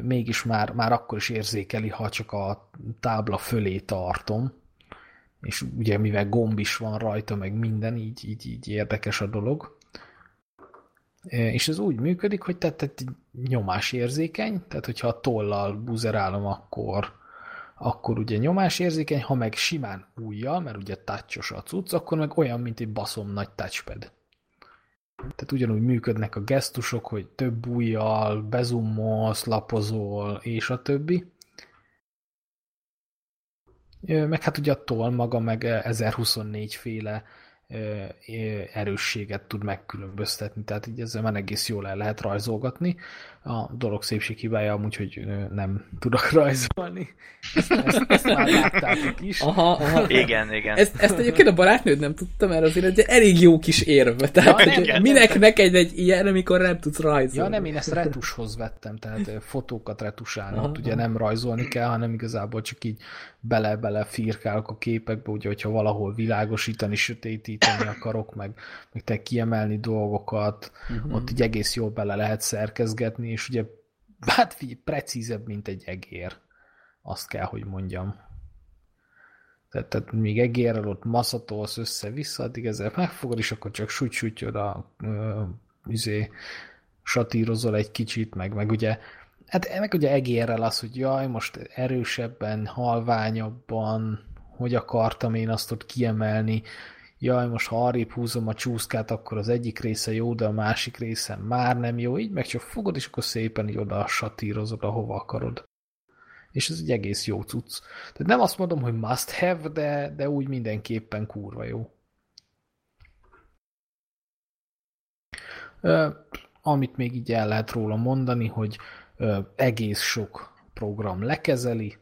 mégis már, már akkor is érzékeli, ha csak a tábla fölé tartom, és ugye mivel gomb is van rajta, meg minden, így, így, így érdekes a dolog. És ez úgy működik, hogy tehát, tehát nyomásérzékeny, tehát hogyha a tollal buzerálom, akkor, akkor ugye nyomásérzékeny, ha meg simán újjal, mert ugye touchos a cucc, akkor meg olyan, mint egy baszom nagy touchpad. Tehát ugyanúgy működnek a gesztusok, hogy több ujjal, bezummolsz, lapozol, és a többi. Meg hát ugye a toll maga meg 1024 féle erősséget tud megkülönböztetni, tehát így ezzel már egész jól el lehet rajzolgatni. A dolog szépség hibája amúgy, hogy nem tudok rajzolni. Ezt, ezt, ezt már láttátok is. Aha, aha. Igen, igen. Ezt, ezt egyébként a barátnőd nem tudta, mert azért egy elég jó kis érve. Tehát, Ja, nem, hogy nem, minek nem. neked egy ilyen, amikor nem tudsz rajzolni? Ja nem, én ezt retushoz vettem, tehát fotókat retusálni, Aha, ott ugye aha. nem rajzolni kell, hanem igazából csak így bele-bele firkálok a képekbe, ugye, hogyha valahol világosítani, sötétíteni akarok, meg, meg te kiemelni dolgokat, Mhm. ott így egész jól bele lehet szerkezgetni, és ugye hát figyelj, precízebb, mint egy egér. Azt kell, hogy mondjam. Tehát, tehát még egérrel ott maszatolsz össze-vissza, addig ezzel megfogod, és akkor csak süty a ö, izé, satírozol egy kicsit, meg, meg ugye Hát meg ugye egérrel az, hogy jaj, most erősebben, halványabban, hogy akartam én azt ott kiemelni, jaj, most ha arrébb húzom a csúszkát, akkor az egyik része jó, de a másik része már nem jó, így meg csak fogod, és akkor szépen így oda satírozod, ahova akarod. És ez egy egész jó cucc. Tehát nem azt mondom, hogy must have, de, de úgy mindenképpen kurva jó. Ö, amit még így el lehet róla mondani, hogy ö, egész sok program lekezeli,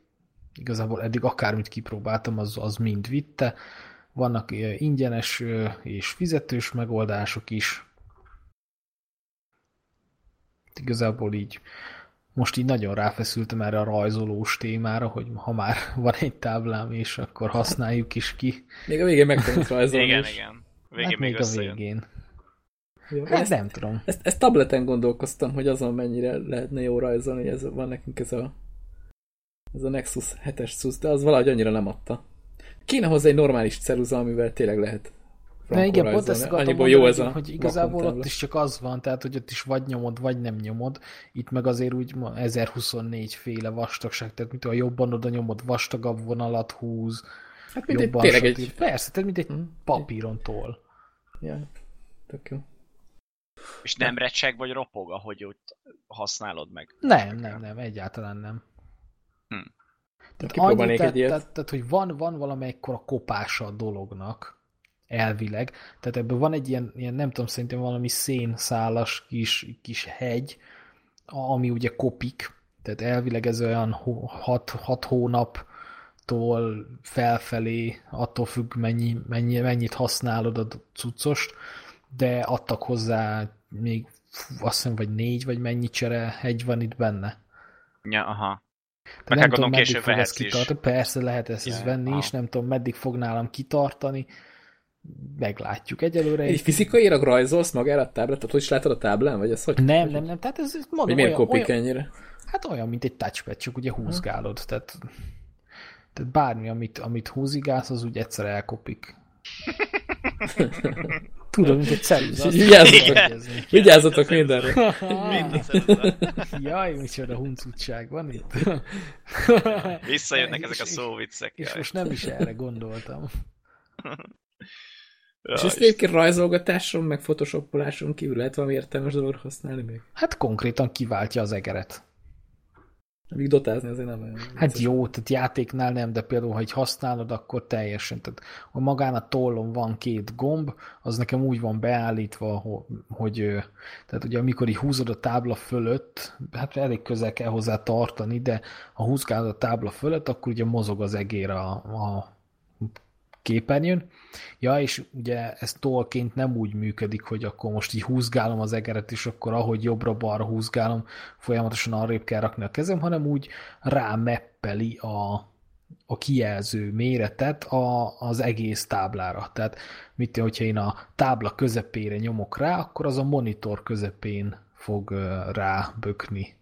igazából eddig akármit kipróbáltam, az, az mind vitte. Vannak ingyenes és fizetős megoldások is. Igazából így most így nagyon ráfeszültem erre a rajzolós témára, hogy ha már van egy táblám, és akkor használjuk is ki. Még a végén meg tudsz rajzolni Igen, is. igen. Végén hát még még a végén. Jó, Hát ezt, nem tudom. ezt, ezt tableten gondolkoztam, hogy azon mennyire lehetne jó rajzolni, ez, van nekünk ez a ez a Nexus 7-es cucc, de az valahogy annyira nem adta. Kéne hozzá egy normális ceruza, amivel tényleg lehet frankó igen, pont ezt akartam mondani, jó ez a hogy igazából ott is csak az van, tehát hogy ott is vagy nyomod, vagy nem nyomod. Itt meg azért úgy ma 1024 féle vastagság, tehát mint a jobban oda nyomod, vastagabb vonalat húz, Hát mint egy, jobban tényleg stb. egy... Persze, tehát mint egy Hm, papíron toll. Ja, tök jó. És nem recseg vagy ropog, ahogy ott használod meg. Nem, nem, nem, egyáltalán nem. Hm. Tehát, Kipróbálnék annyi, tehát, egy ilyet. tehát, tehát, hogy van, van valamelyekkor a kopása a dolognak, elvileg. Tehát ebből van egy ilyen, ilyen nem tudom, szerintem valami szénszálas kis, kis hegy, ami ugye kopik, tehát elvileg ez olyan 6 hónaptól felfelé, attól függ mennyi, mennyi, mennyit használod a cuccost, de adtak hozzá még fú, azt hiszem, vagy négy, vagy mennyi csere hegy van itt benne. Ja, aha. Meg nem kell tudom, meddig később fog ez kitartani. Persze lehet ezt Ja, venni aha. is, nem tudom, meddig fog nálam kitartani. Meglátjuk egyelőre. Egy fizikailag rajzolsz magára a táblát? Tehát hogy is látod a táblán? Vagy ez hogy? Nem, nem, nem, tehát ez, ez Hogy mondom, miért olyan, kopik olyan, ennyire? hát olyan, mint egy touchpad, csak ugye húzgálod. Tehát, tehát bármi, amit, amit húzigálsz, az úgy egyszer elkopik. Tudod, mint egy ceruza. Vigyázzatok. Vigyázzatok mindenre. Mind. Jaj, micsoda huncutság van itt. Visszajönnek ezek a szóviccek. És jaj. most nem is erre gondoltam. Ja, És ezt egyébként rajzolgatáson, meg photoshopoláson kívül lehet valami értelmes dolog használni még? Hát konkrétan kiváltja az egeret. Még dotázni azért nem olyan. Hát jó, tehát játéknál nem, de például, ha így használod, akkor teljesen. Tehát ha magán a tollon van két gomb, az nekem úgy van beállítva, ho- hogy tehát ugye amikor így húzod a tábla fölött, hát elég közel kell hozzá tartani, de ha húzgálod a tábla fölött, akkor ugye mozog az egér a, a képernyőn. Ja, és ugye ez tollként nem úgy működik, hogy akkor most így húzgálom az egeret, és akkor ahogy jobbra-balra húzgálom, folyamatosan arrébb kell rakni a kezem, hanem úgy rámeppeli a, a kijelző méretet a, az egész táblára. Tehát mit hogyha én a tábla közepére nyomok rá, akkor az a monitor közepén fog rábökni.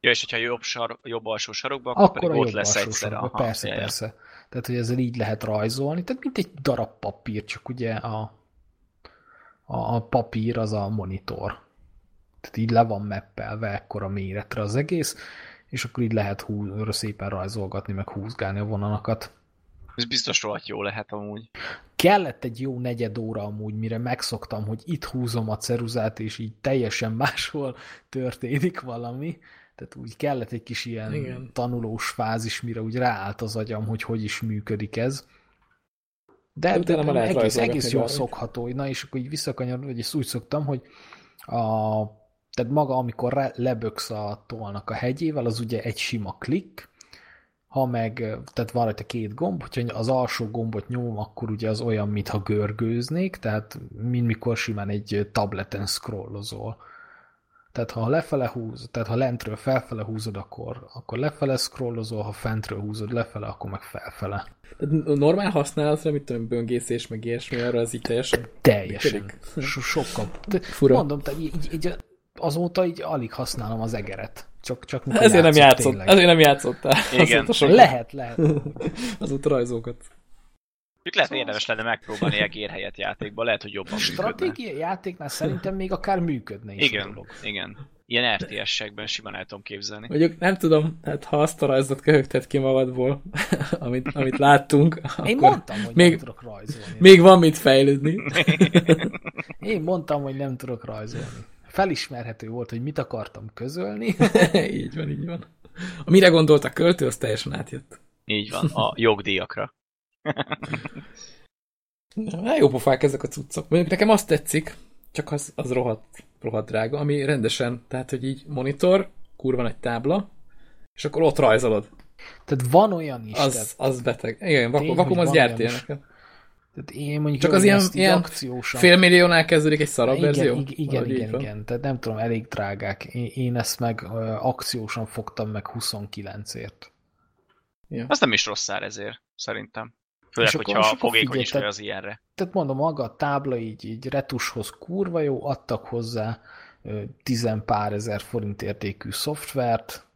Ja, és hogyha jobb, sar, jobb alsó sarokba, akkor, Akkor pedig a ott jobb lesz alsó egyszer. sarokba. Aha, Persze, ja, ja. persze. Tehát, hogy ezzel így lehet rajzolni. Tehát, mint egy darab papír, csak ugye a, a, a papír az a monitor. Tehát így le van meppelve ekkora méretre az egész, és akkor így lehet hú, szépen rajzolgatni, meg húzgálni a vonalakat. Ez biztos rohadt jó lehet amúgy. Kellett egy jó negyed óra amúgy, mire megszoktam, hogy itt húzom a ceruzát, és így teljesen máshol történik valami. Tehát úgy kellett egy kis ilyen Igen. Tanulós fázis, mire úgy ráállt az agyam, hogy hogy is működik ez. De, De de, lehet egész, egész jól szokható. Na és akkor így visszakanyarodva, hogy ezt úgy szoktam, hogy a, tehát maga, amikor leböksz a tollnak a hegyével, az ugye egy sima klikk, ha meg, tehát van rajta két gomb, hogyha az alsó gombot nyomom, akkor ugye az olyan, mintha görgőznék, tehát mint mikor simán egy tableten scrollozol. Tehát ha lefele húz, tehát ha lentről felfele húzod, akkor, akkor lefele scrollozol, ha fentről húzod lefele, akkor meg felfele. Tehát normál használatra, mit tudom, böngészés, meg ilyesmi, arra az így teljesen Teljesen. So, sokkal. Fura. Mondom, tehát így, így, azóta így alig használom az egeret. Csak, csak Ezért nem játszok, játszott, ezért nem játszottál. Igen. Azóta sokat. Lehet, lehet. Azóta rajzókat. Itt lehet érdemes lenne megpróbálni egér helyett játékba, lehet, hogy jobban működne. Stratégiai játéknál szerintem még akár működne is a Igen, dolog. igen. Ilyen RTS-ekben simán el tudom képzelni. Mondjuk nem tudom, hát ha azt a rajzot köhögted ki magadból, amit, amit láttunk, Én mondtam, hogy még- nem tudok rajzolni. még van mit fejlődni. Én mondtam, hogy nem tudok rajzolni. Felismerhető volt, hogy mit akartam közölni. így van, így van. A mire gondolt a költő, az teljesen átjött. Így van, a jogdíjakra. Na, jó pofák ezek a cuccok. Mondjuk nekem azt tetszik, csak az, az rohadt, rohadt drága, ami rendesen, tehát, hogy így monitor, kurva nagy tábla, és akkor ott rajzolod. Tehát van olyan is. Az, tehát, az beteg. Igen, vakum, Tény, vakum az van gyárt olyan is. ilyeneket. tehát én mondjuk Csak az ilyen, ilyen akciósan. félmilliónál kezdődik egy szarabb igen, verzió? igen, igen, Valahogy igen, igen. Tehát nem tudom, elég drágák. Én, én ezt meg ö, akciósan fogtam meg 29-ért. Az nem is rossz ár ezért, szerintem. Főleg, És akkor- hogyha és akkor fogékony figyelj, is az ilyenre. Tehát mondom, maga a tábla így, így retushoz kurva jó, adtak hozzá ö, tizen pár ezer forint értékű szoftvert,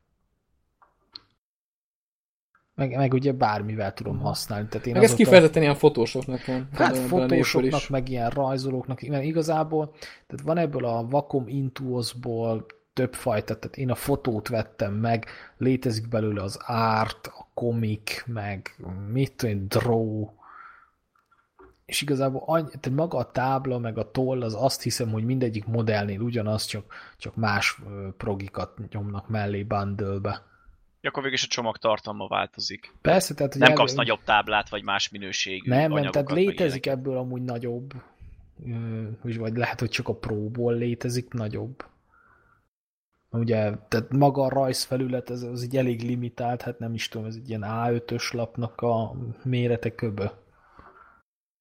meg, meg ugye bármivel tudom használni. Tehát én Meg ez kifejezetten ilyen fotósoknak van. Hát a fotósoknak, meg ilyen rajzolóknak, mert igazából, tehát van ebből a Wacom Intuosból több fajta, tehát én a fotót vettem meg, létezik belőle az art, a komik, meg mit tudom, draw, és igazából annyi, tehát maga a tábla, meg a toll, az azt hiszem, hogy mindegyik modellnél ugyanaz, csak, csak más progikat nyomnak mellé bundle-be. Ja, akkor végül is a csomag tartalma változik. Persze, tehát hogy Nem el- kapsz nagyobb táblát, vagy más minőségű Nem, nem, tehát létezik ebből amúgy nagyobb, vagy lehet, hogy csak a próból létezik nagyobb. Ugye, tehát maga a rajzfelület, ez az így elég limitált, hát nem is tudom, ez egy ilyen A5-ös lapnak a mérete köbö.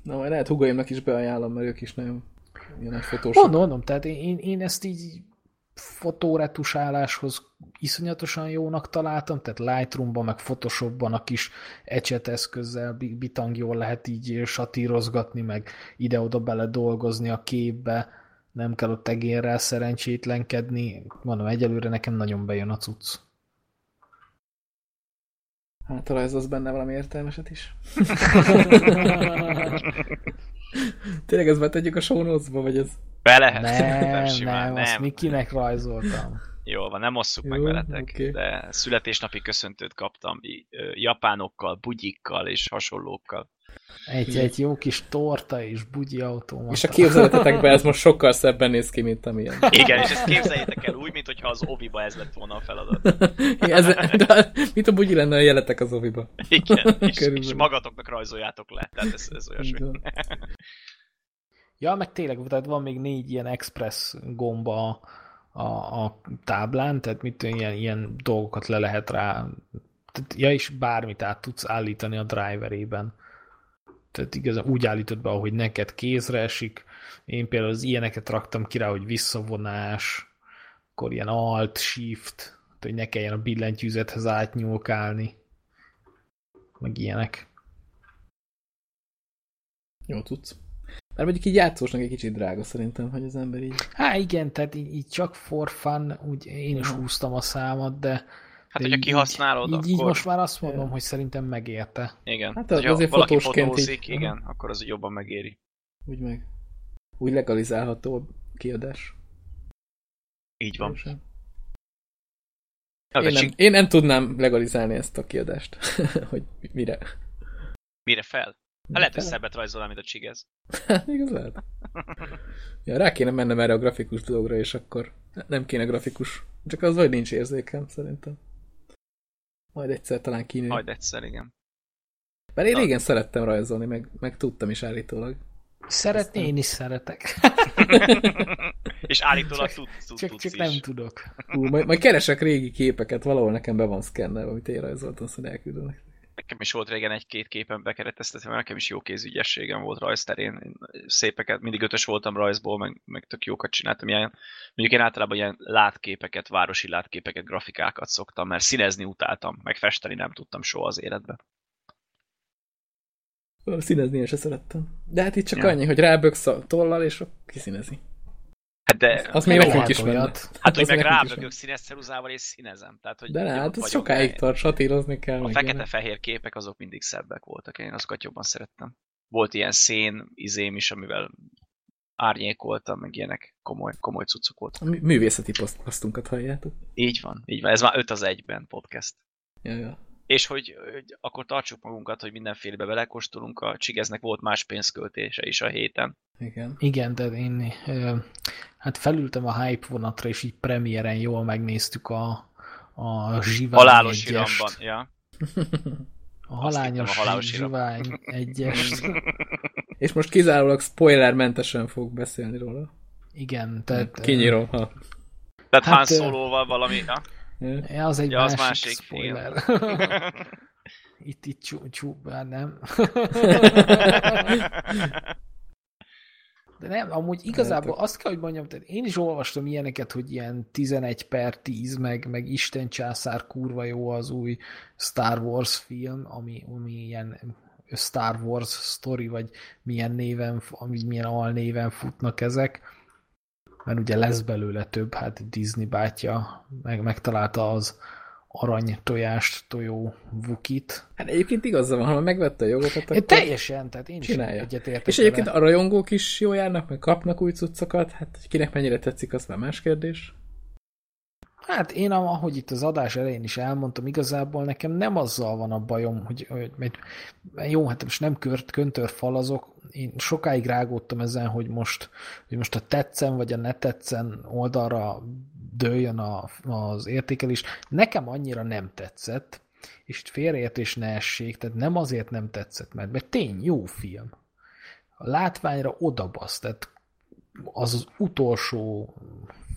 Na, majd lehet hugaimnak is beajánlom, mert ők is nagyon ilyen nagy fotósok. Mondom, mondom, tehát én, én, ezt így fotóretusáláshoz iszonyatosan jónak találtam, tehát Lightroom-ban, meg Photoshop-ban a kis ecset eszközzel bitang jól lehet így satírozgatni, meg ide-oda bele dolgozni a képbe, nem kell ott egérrel szerencsétlenkedni. Mondom, egyelőre nekem nagyon bejön a cucc. Hát rajzolsz benne valami értelmeset is. Tényleg ezt betegyük a show notes-ba, vagy ez? Be lehet. Nem, simán, nem, nem, azt Mikinek rajzoltam. Jó van, nem osszuk Jó, meg veletek, okay. de születésnapi köszöntőt kaptam japánokkal, bugyikkal és hasonlókkal. Egy, egy jó kis torta és bugyi automata. És a képzeletetekben ez most sokkal szebben néz ki, mint amilyen. Igen, és ezt képzeljétek el úgy, mintha az oviba ez lett volna a feladat. Ez, de, mint a bugyi lenne a jeletek az oviba. Igen, és, és magatoknak rajzoljátok le, tehát ez, ez olyasmi. Ja, meg tényleg, tehát van még négy ilyen express gomba a, a táblán, tehát mit ilyen, ilyen dolgokat le lehet rá, tehát, ja, és bármit át tudsz állítani a driverében. Tehát igazán úgy állítod be, ahogy neked kézre esik. Én például az ilyeneket raktam ki rá, hogy visszavonás, akkor ilyen alt, shift, hogy ne kelljen a billentyűzethez átnyúlkálni. Meg ilyenek. Jó tudsz. Mert mondjuk így játszósnak egy kicsit drága szerintem, hogy az ember így... Há, igen, tehát így, így csak for fun, úgy én is húztam a számat, de... Hát, hogyha kihasználod, így, akkor... Így most már azt mondom, yeah. hogy szerintem megérte. Igen. Hát az, azért valaki fotózik, így... igen, uh-huh. akkor az jobban megéri. Úgy meg. Úgy legalizálható kiadás. Így van. Én nem, én nem tudnám legalizálni ezt a kiadást, hogy mire. Mire fel? Hát lehet, hogy szebbet rajzol, mint a csigez. Igaz lehet. Ja, rá kéne mennem erre a grafikus dologra, és akkor nem kéne grafikus. Csak az vagy nincs érzékem, szerintem. Majd egyszer talán kínő. Majd egyszer, igen. Mert én régen szerettem rajzolni, meg, meg tudtam is állítólag. Szeretni én is szeretek. és állítólag tud, tud, csak, tudsz csak is. nem tudok. Hú, majd, majd keresek régi képeket, valahol nekem be van szkennel, amit én rajzoltam, szóval elküldöm nekem is volt régen egy-két képen bekereteztetve, mert nekem is jó kézügyességem volt rajzterén. Én szépeket, mindig ötös voltam rajzból, meg, meg tök jókat csináltam. Ilyen, mondjuk én általában ilyen látképeket, városi látképeket, grafikákat szoktam, mert színezni utáltam, meg festeni nem tudtam soha az életben. Színezni én se szerettem. De hát itt csak ja. annyi, hogy ráböksz a tollal, és kiszínezi. Hát de... Az, még nekünk is van. Hát, hogy meg rábögök színes ceruzával és színezem. Tehát, hogy de hát ez sokáig tart, satírozni kell. A fekete-fehér képek azok mindig szebbek voltak, én azokat jobban szerettem. Volt ilyen szén izém is, amivel árnyékoltam, meg ilyenek komoly, komoly cuccok voltak. A művészeti posztunkat halljátok. Így van, így van. Ez már 5 az egyben podcast. Ja, ja. És hogy, hogy akkor tartsuk magunkat, hogy mindenfélebe belekóstolunk, a Csigeznek volt más pénzköltése is a héten. Igen. Igen, de én hát felültem a hype vonatra, és így premiéren jól megnéztük a, a Zsivány Halálos iramban, ja. A halányos, a halálos Zsivány egyes. és most kizárólag spoilermentesen fog beszélni róla. Igen, tehát... Kinyírom, ha... Tehát hát, Han Solo-val valami, ha? Ja, az egy ja, az másik, másik spoiler. itt, itt csú, csú, nem. De nem, amúgy igazából azt kell, hogy mondjam, tehát én is olvastam ilyeneket, hogy ilyen 11 per 10, meg, meg Isten császár kurva jó az új Star Wars film, ami, ami ilyen Star Wars story, vagy milyen néven, ami milyen alnéven futnak ezek. Mert ugye lesz belőle több, hát Disney bátya meg, megtalálta az, arany tojást tojó vukit. Hát egyébként igaza van, ha megvette a jogokat, akkor Teljesen, tehát én csinálja. is egyetértek És egyébként vele. a rajongók is jól járnak, meg kapnak új cuccokat, hát kinek mennyire tetszik, az már más kérdés. Hát én, ahogy itt az adás elején is elmondtam, igazából nekem nem azzal van a bajom, hogy, hogy hogy jó, hát most nem kört, köntör falazok, én sokáig rágódtam ezen, hogy most, hogy most a tetszen vagy a ne tetszen oldalra dőljön a, az értékelés. Nekem annyira nem tetszett, és itt félreértés ne essék, tehát nem azért nem tetszett, mert, mert tény, jó film. A látványra odabasz, tehát az az utolsó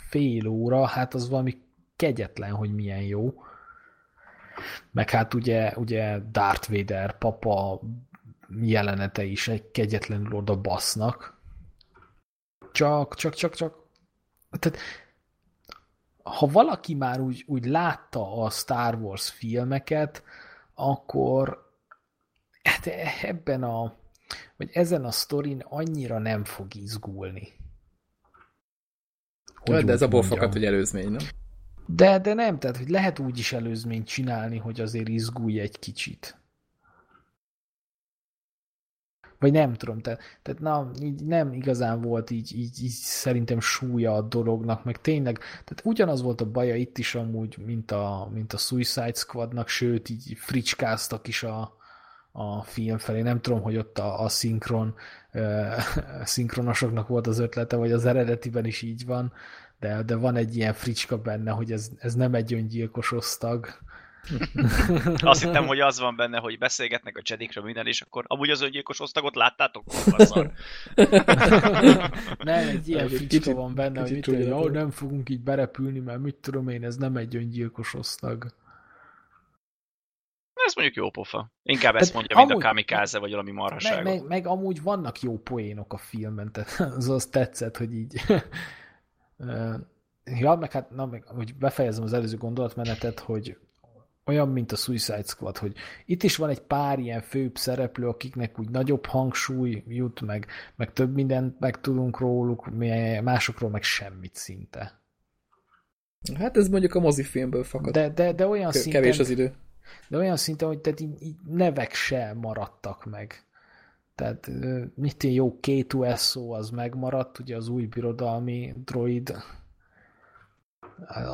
fél óra, hát az valami kegyetlen, hogy milyen jó. Meg hát ugye, ugye Darth Vader papa jelenete is egy kegyetlenül oda basznak. Csak, csak, csak, csak. Tehát ha valaki már úgy, úgy látta a Star Wars filmeket, akkor hát ebben a, vagy ezen a sztorin annyira nem fog izgulni. Hogy de ez abból fakad, hogy előzmény, nem? De, de nem, tehát hogy lehet úgy is előzményt csinálni, hogy azért izgulj egy kicsit. Vagy nem tudom, tehát, tehát na, így nem igazán volt így, így, így szerintem súlya a dolognak, meg tényleg, tehát ugyanaz volt a baja itt is amúgy, mint a, mint a Suicide Squadnak, sőt, így fricskáztak is a, a film felé. Nem tudom, hogy ott a, a szinkron, uh, szinkronosoknak volt az ötlete, vagy az eredetiben is így van, de, de van egy ilyen fricska benne, hogy ez, ez nem egy öngyilkos osztag. Azt hittem, hogy az van benne, hogy beszélgetnek a Jedikről minden, és akkor amúgy az öngyilkos osztagot láttátok? nem, egy ilyen fricska van benne, hogy mit tudom, nem fogunk így berepülni, mert mit tudom én, ez nem egy öngyilkos osztag. Ez mondjuk jó pofa. Inkább ezt mondja, amúgy, mint a Kamikaze, vagy valami marhaság. Meg, meg, meg, amúgy vannak jó poénok a filmben, tehát az az tetszett, hogy így... ja, meg hát, na, meg, hogy befejezem az előző gondolatmenetet, hogy olyan, mint a Suicide Squad, hogy itt is van egy pár ilyen főbb szereplő, akiknek úgy nagyobb hangsúly jut, meg, meg több mindent megtudunk róluk, másokról meg semmit szinte. Hát ez mondjuk a mozifilmből fakad. De, de, de olyan szinten... Kevés az idő. De olyan szinten, hogy tehát így, így nevek se maradtak meg. Tehát mit én jó K2SO az megmaradt, ugye az új birodalmi droid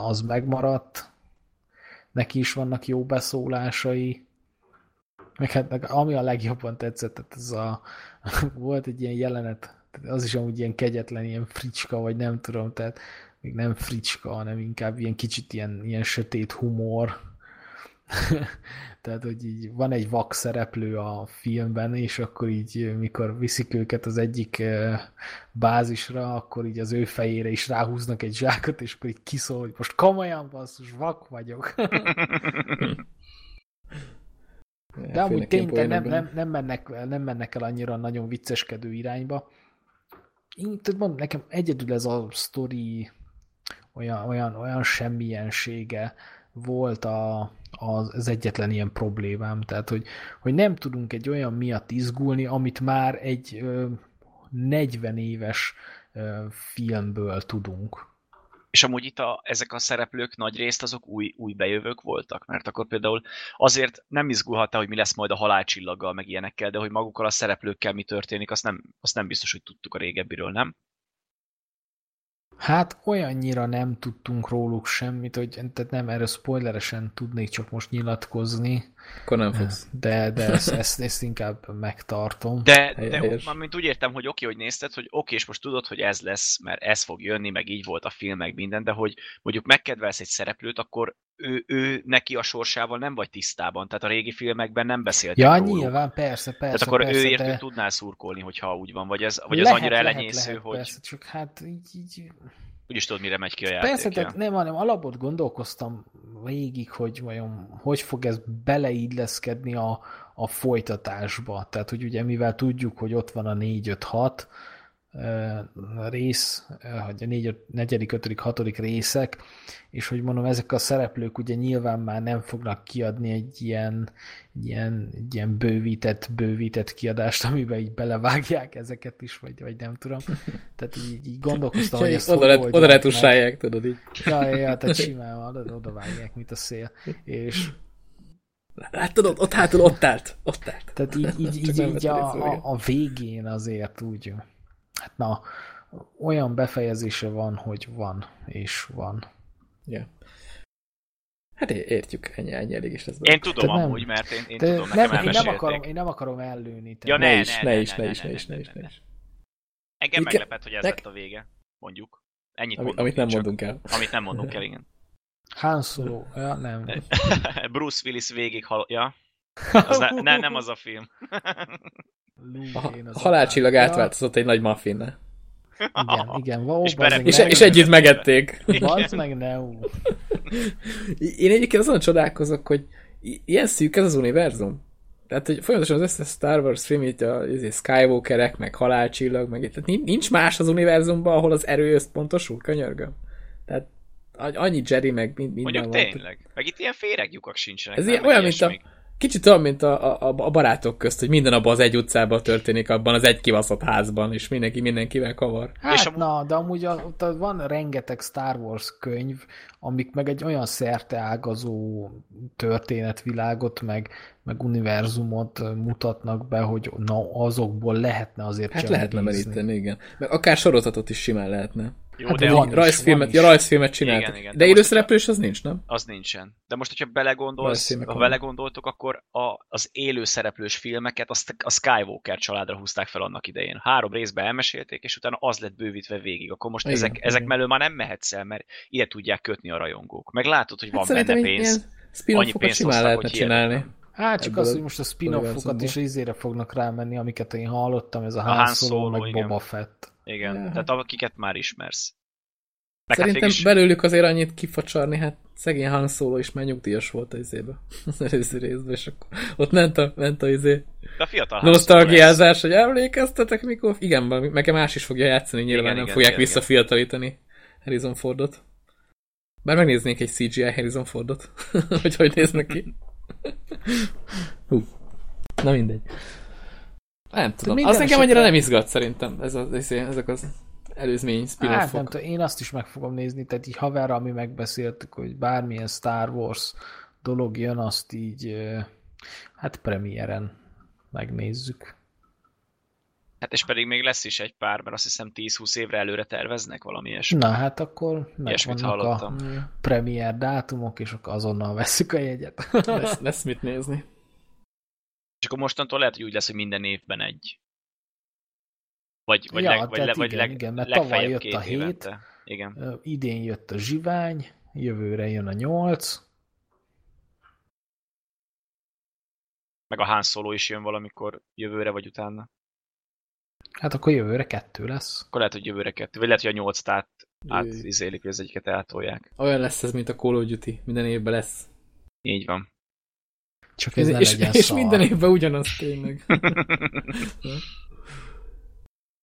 az megmaradt. Neki is vannak jó beszólásai. Meg hát ami a legjobban tetszett, tehát ez a, volt egy ilyen jelenet, az is amúgy ilyen kegyetlen, ilyen fricska, vagy nem tudom, tehát még nem fricska, hanem inkább ilyen kicsit ilyen, ilyen sötét humor Tehát, hogy így van egy vak szereplő a filmben, és akkor így, mikor viszik őket az egyik bázisra, akkor így az ő fejére is ráhúznak egy zsákot, és akkor így kiszól, hogy most komolyan basszus, vak vagyok. De amúgy tényleg nem, nem, nem, mennek, nem mennek el annyira nagyon vicceskedő irányba. Én, tehát mondom, nekem egyedül ez a sztori olyan, olyan, olyan semmilyensége, volt a, az, az egyetlen ilyen problémám. Tehát, hogy, hogy nem tudunk egy olyan miatt izgulni, amit már egy ö, 40 éves ö, filmből tudunk. És amúgy itt a, ezek a szereplők nagy részt azok új, új bejövők voltak, mert akkor például azért nem izgulhatta, hogy mi lesz majd a halálcsillaggal, meg ilyenekkel, de hogy magukkal a szereplőkkel mi történik, azt nem, azt nem biztos, hogy tudtuk a régebbiről, nem? Hát olyannyira nem tudtunk róluk semmit, hogy tehát nem erről spoileresen tudnék csak most nyilatkozni. Akkor nem fogsz. De, de ezt, ezt, ezt inkább megtartom. De, de mint úgy értem, hogy oké, hogy nézted, hogy oké, és most tudod, hogy ez lesz, mert ez fog jönni, meg így volt a film, meg minden, de hogy mondjuk megkedvelsz egy szereplőt, akkor ő, ő neki a sorsával nem vagy tisztában, tehát a régi filmekben nem beszéltek Ja, róluk. nyilván, persze, persze. Tehát akkor persze, őért de... tudnál szurkolni, hogyha úgy van, vagy ez, vagy lehet, az annyira lehet, elenyésző, lehet, hogy... Persze, csak hát így, így... Úgyis tudod, mire megy ki a játék. Persze, tehát nem, hanem alapot gondolkoztam végig, hogy vajon hogy fog ez beleilleszkedni a, a folytatásba. Tehát, hogy ugye mivel tudjuk, hogy ott van a 4-5-6, rész, hogy a négy, negyedik, ötödik, hatodik részek, és hogy mondom, ezek a szereplők ugye nyilván már nem fognak kiadni egy ilyen, egy ilyen, egy ilyen bővített, bővített kiadást, amiben így belevágják ezeket is, vagy, vagy nem tudom. Tehát így, így gondolkoztam, hogy ezt oda, oda retusálják, tudod így. Ja, ja, ja, tehát simán oda, oda vágják, mint a szél. És Láttad, ott, ott hátul, ott állt, ott állt. Tehát így, így, így, így a, a, a végén azért úgy hát na, olyan befejezése van, hogy van, és van. Ja. Hát értjük, ennyi, ennyi elég is lesz. Én tudom nem, amúgy, mert én, én tudom, nem, én nem, akarom, én nem akarom ellőni. Ja, ne, ne, is, ne, ne, is, ne, is, ne, is, ne, is, ne, is. Engem meglepett, hogy ez lett a vége, mondjuk. Ennyit Ami, Amit nem mondunk el. Amit nem mondunk el, igen. Han Solo, ja, nem. Bruce Willis végig hal... Ja. Az ne, ne, nem az a film. A, a halálcsillag átváltozott egy nagy muffinne. Igen, igen. Ó, és, és, és együtt megették. Bazd meg, ne Én egyébként azon csodálkozok, hogy ilyen szűk ez az univerzum. Tehát, hogy folyamatosan az összes Star Wars film, itt a, a Skywalkerek, meg halálcsillag, meg itt, tehát nincs más az univerzumban, ahol az erő összpontosul, könyörgöm. Tehát annyi Jerry meg mind, minden Mondjuk van. tényleg. Meg itt ilyen féreglyukak sincsenek. Ez nem? ilyen, olyan, mint a, ilyesmik. Kicsit olyan, mint a, a, a barátok közt, hogy minden abban az egy utcában történik, abban az egy kibaszott házban, és mindenki mindenkivel kavar. Hát És amú- na, de amúgy a, ott van rengeteg Star Wars könyv, amik meg egy olyan szerteágazó történetvilágot, meg, meg univerzumot mutatnak be, hogy na, azokból lehetne azért Hát lehetne meríteni, igen. Meg akár sorozatot is simán lehetne. Jó, Hát de van. rajzfilmet, van ja, rajzfilmet csináltak. Igen, igen, de de élőszereplős az nincs, nem? az nincsen. De most, hogyha belegondolsz, ha belegondoltok, akkor a, az élő szereplős filmeket azt a Skywalker családra húzták fel annak idején. Három részben elmesélték, és utána az lett bővítve végig. Akkor most Igen, ezek, igen. ezek mellől már nem mehetsz el, mert ide tudják kötni a rajongók. Meg látod, hogy Hát van szerintem benne pénz. spin-offokat pénzt hoztak, lehetne hogy csinálni. hihetetlen. Hát csak az, hogy most a spin-offokat is izére fognak rámenni, amiket én hallottam, ez a Han Solo, meg. Boba Fett. Igen, Ja. tehát akiket már ismersz. Hát Szerintem is- belőlük azért annyit kifacsarni, hát szegény Han Solo is már nyugdíjas volt az izébe. Az előző részben, és akkor ott ment a, ment a izé de a fiatal nosztalgiázás, hogy emlékeztetek mikor? Igen, meg más is fogja játszani, nyilván Igen, nem igen, fogják igen, visszafiatalítani Harrison Fordot. Bár megnéznék egy CGI Harrison Fordot, hogy hogy néznek ki. Hú. Na mindegy. Nem tudom. minden Az nekem annyira nem izgat szerintem, ez az, ez, ezek az előzmény Hát nem tudom, én azt is meg fogom nézni, tehát így haverra, ami megbeszéltük, hogy bármilyen Star Wars dolog jön, azt így hát premiéren megnézzük. Hát és pedig még lesz is egy pár, mert azt hiszem 10-20 évre előre terveznek valami ilyesmi. Na hát akkor Ilyesmit megvannak a hallottam. premier dátumok, és akkor azonnal veszük a jegyet. lesz, lesz mit nézni. És akkor mostantól lehet, hogy úgy lesz, hogy minden évben egy. Vagy, vagy, Ja, leg, vagy, le, vagy igen, leg, igen, mert tavaly jött két a hét. évente. Igen. Idén jött a zsivány, jövőre jön a nyolc. Meg a Han Solo is jön valamikor jövőre vagy utána. Hát akkor jövőre kettő lesz. Akkor lehet, hogy jövőre kettő. Vagy lehet, hogy a nyolc át, át Jaj. izélik, hogy az egyiket eltolják. Olyan lesz ez, mint a Call of Duty. Minden évben lesz. Így van. Csak ez És, ne és, legyen és szar. minden évben ugyanaz tényleg.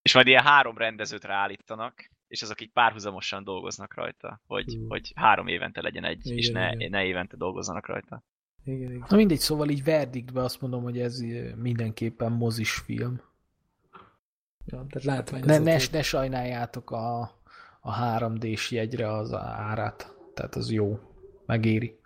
és majd ilyen három rendezőt ráállítanak, és azok így párhuzamosan dolgoznak rajta, hogy, Hú. hogy három évente legyen egy, Igen, és ne, igen. ne évente dolgozzanak rajta. Igen, igen. Na mindegy, szóval így verdiktbe azt mondom, hogy ez mindenképpen mozis film. Ja, tehát látvány. Ne, ne, ne sajnáljátok a, a 3D-s jegyre az árát. Tehát az jó. Megéri.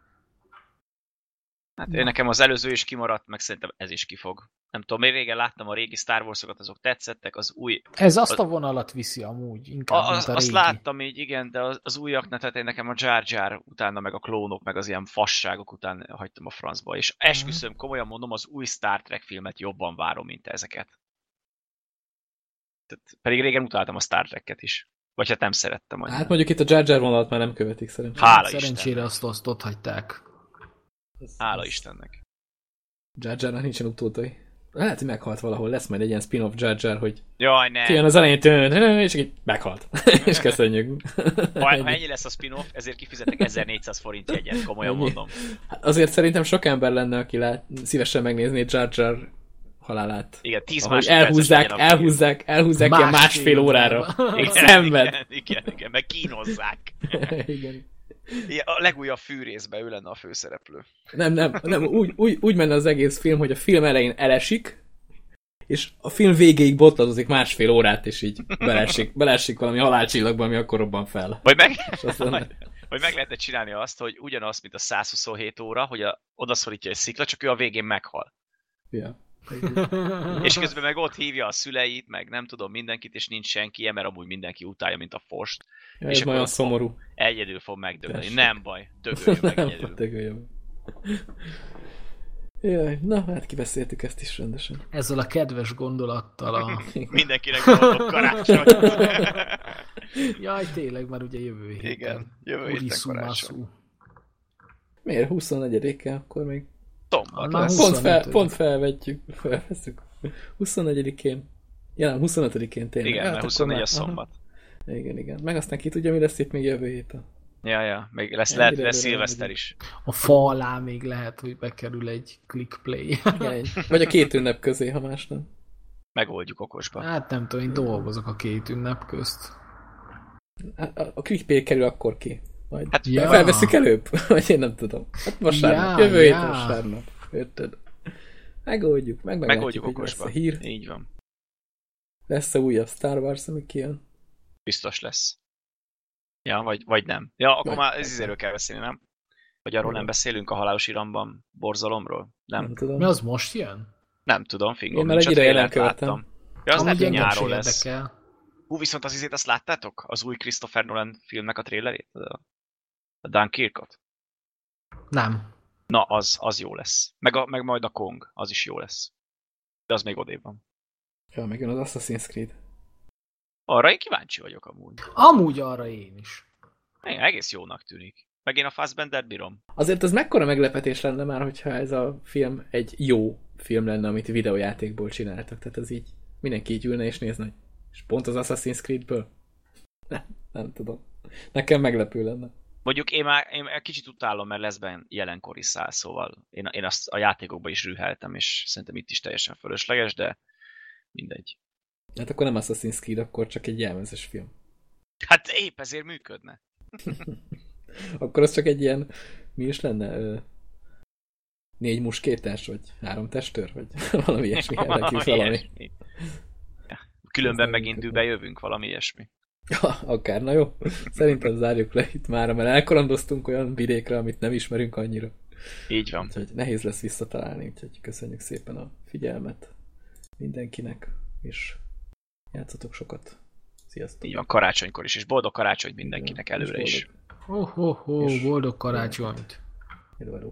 Hát én nekem az előző is kimaradt, meg szerintem ez is kifog. Nem tudom, én régen láttam a régi Star Wars-okat, azok tetszettek, az új... Ez azt a vonalat viszi amúgy, inkább, A, az, mint a azt régi. láttam így, igen, de az, az újaknak, tehát én nekem a Jar Jar utána, meg a klónok, meg az ilyen fasságok után hagytam a francba, és esküszöm, komolyan mondom, az új Star Trek filmet jobban várom, mint ezeket. Tehát, pedig régen utáltam a Star Trek-et is. Vagy hát nem szerettem annyira. Hát mondjuk itt a Jar Jar vonalat már nem követik szerintem. Hála Szerencsére Istennek. azt, azt ott hagyták. Hála Istennek. Jar Jarnak nincsen utódai. Lehet, hogy meghalt valahol. Lesz majd egy ilyen spin-off Jar Jar, hogy Jaj, ne! kijön az elején, és így meghalt. és köszönjük. Ha, ha Ennyi. lesz a spin-off, ezért kifizetek 1400 forint jegyet, komolyan Ennyi. mondom. Hát azért szerintem sok ember lenne, aki lát, szívesen megnézné Jar Jar halálát. Igen, 10 Ahogy másodperces elhúzzák, elhúzzák, elhúzzák ilyen másfél órára. Igen, Szenved. Igen, igen, igen, meg kínozzák. Igen. Igen, a legújabb fűrészben ő lenne a főszereplő. Nem, nem, nem úgy, úgy, úgy menne az egész film, hogy a film elején elesik, és a film végéig botladozik másfél órát, és így belesik, belesik valami halálcsillagba, ami akkor robban fel. Vagy meg, aztán- vagy, vagy meg lehetne csinálni azt, hogy ugyanazt, mint a 127 óra, hogy a, odaszorítja egy szikla, csak ő a végén meghal. Ja. És közben meg ott hívja a szüleit, meg nem tudom mindenkit, és nincs senki, mert amúgy mindenki utálja, mint a fost. Ja, És ez nagyon szomorú. Egyedül fog megdögleni. Tessék. Nem baj, dögöljön meg Nem, egyedül. dögöljön. Jaj, na, hát kibeszéltük ezt is rendesen. Ezzel a kedves gondolattal a... Mindenkinek boldog karácsony. Jaj, tényleg, már ugye jövő héten. Igen, jövő héten karácsony. Miért 24-e, akkor még Szombat lesz. pont, fel, 25. pont felvetjük, felveszünk. 24-én. Ja, nem, 25-én tényleg. Igen, Hát mert akkor 24 már- a szombat. Aha. Igen, igen. Meg aztán ki tudja, mi lesz itt még jövő héten. Ja, ja, még lesz, lehet, lesz szilveszter is. A fa alá még lehet, hogy bekerül egy click play. Igen, egy- Vagy a két ünnep közé, ha más nem. Megoldjuk okosba. Hát nem tudom, én dolgozok a két ünnep közt. A, a, a clickbait kerül akkor ki. Majd Hát Ja. felveszük előbb, vagy én nem tudom. Hát vasárnap, Ja, jövő hét ja. vasárnap. Érted? Megoldjuk, meg megoldjuk hogy lesz okosba. a hír. Így van. Lesz a újabb Star Wars, ami kijön. Biztos lesz. Ja, vagy, vagy nem. Ja, akkor Vagy- már ez izéről kell beszélni, nem? Vagy arról nem beszélünk a halálos iramban borzalomról? Nem, Nem tudom. Mi az most jön? nem tudom, fingom. Én már egy ideje nem. Ja, az lehet, hogy nyáron se lesz. Hú, viszont az izét azt láttátok? Az új Christopher Nolan filmnek a trailerét? A Dunkirkot? Nem. Na, az, az jó lesz. Meg, a, meg majd a Kong, az is jó lesz. De az még odébb van. Ja, megjön az Assassin's Creed. Arra én kíváncsi vagyok amúgy. Amúgy arra én is. Igen, egész jónak tűnik. Meg én a Fassbender bírom. Azért az mekkora meglepetés lenne már, hogyha ez a film egy jó film lenne, amit videójátékból csináltak. Tehát az így mindenki így ülne és nézne, és pont az Assassin's Creedből? Nem, nem tudom. Nekem meglepő lenne. Mondjuk én már én egy kicsit utálom, mert lesz benne jelenkori szál, szóval én, én azt a játékokban is rüheltem, és szerintem itt is teljesen fölösleges, de mindegy. Hát akkor nem Assassin's Creed, akkor csak egy jelmezes film. Hát épp ezért működne. Akkor az csak egy ilyen, mi is lenne? Négy muskétás, vagy három testőr, vagy valami ilyesmi valami. ilyesmi. Különben megint bejövünk valami ilyesmi. Ja, akár, na jó. Szerintem zárjuk le itt már, mert elkalandoztunk olyan vidékre, amit nem ismerünk annyira. Így van. Úgyhogy nehéz lesz visszatalálni, úgyhogy köszönjük szépen a figyelmet mindenkinek, és játszatok sokat. Sziasztok! Így van, karácsonykor is, és boldog karácsony mindenkinek előre is. boldog. Ho, ho, ho, És- boldog karácsonyt. Hello, hello.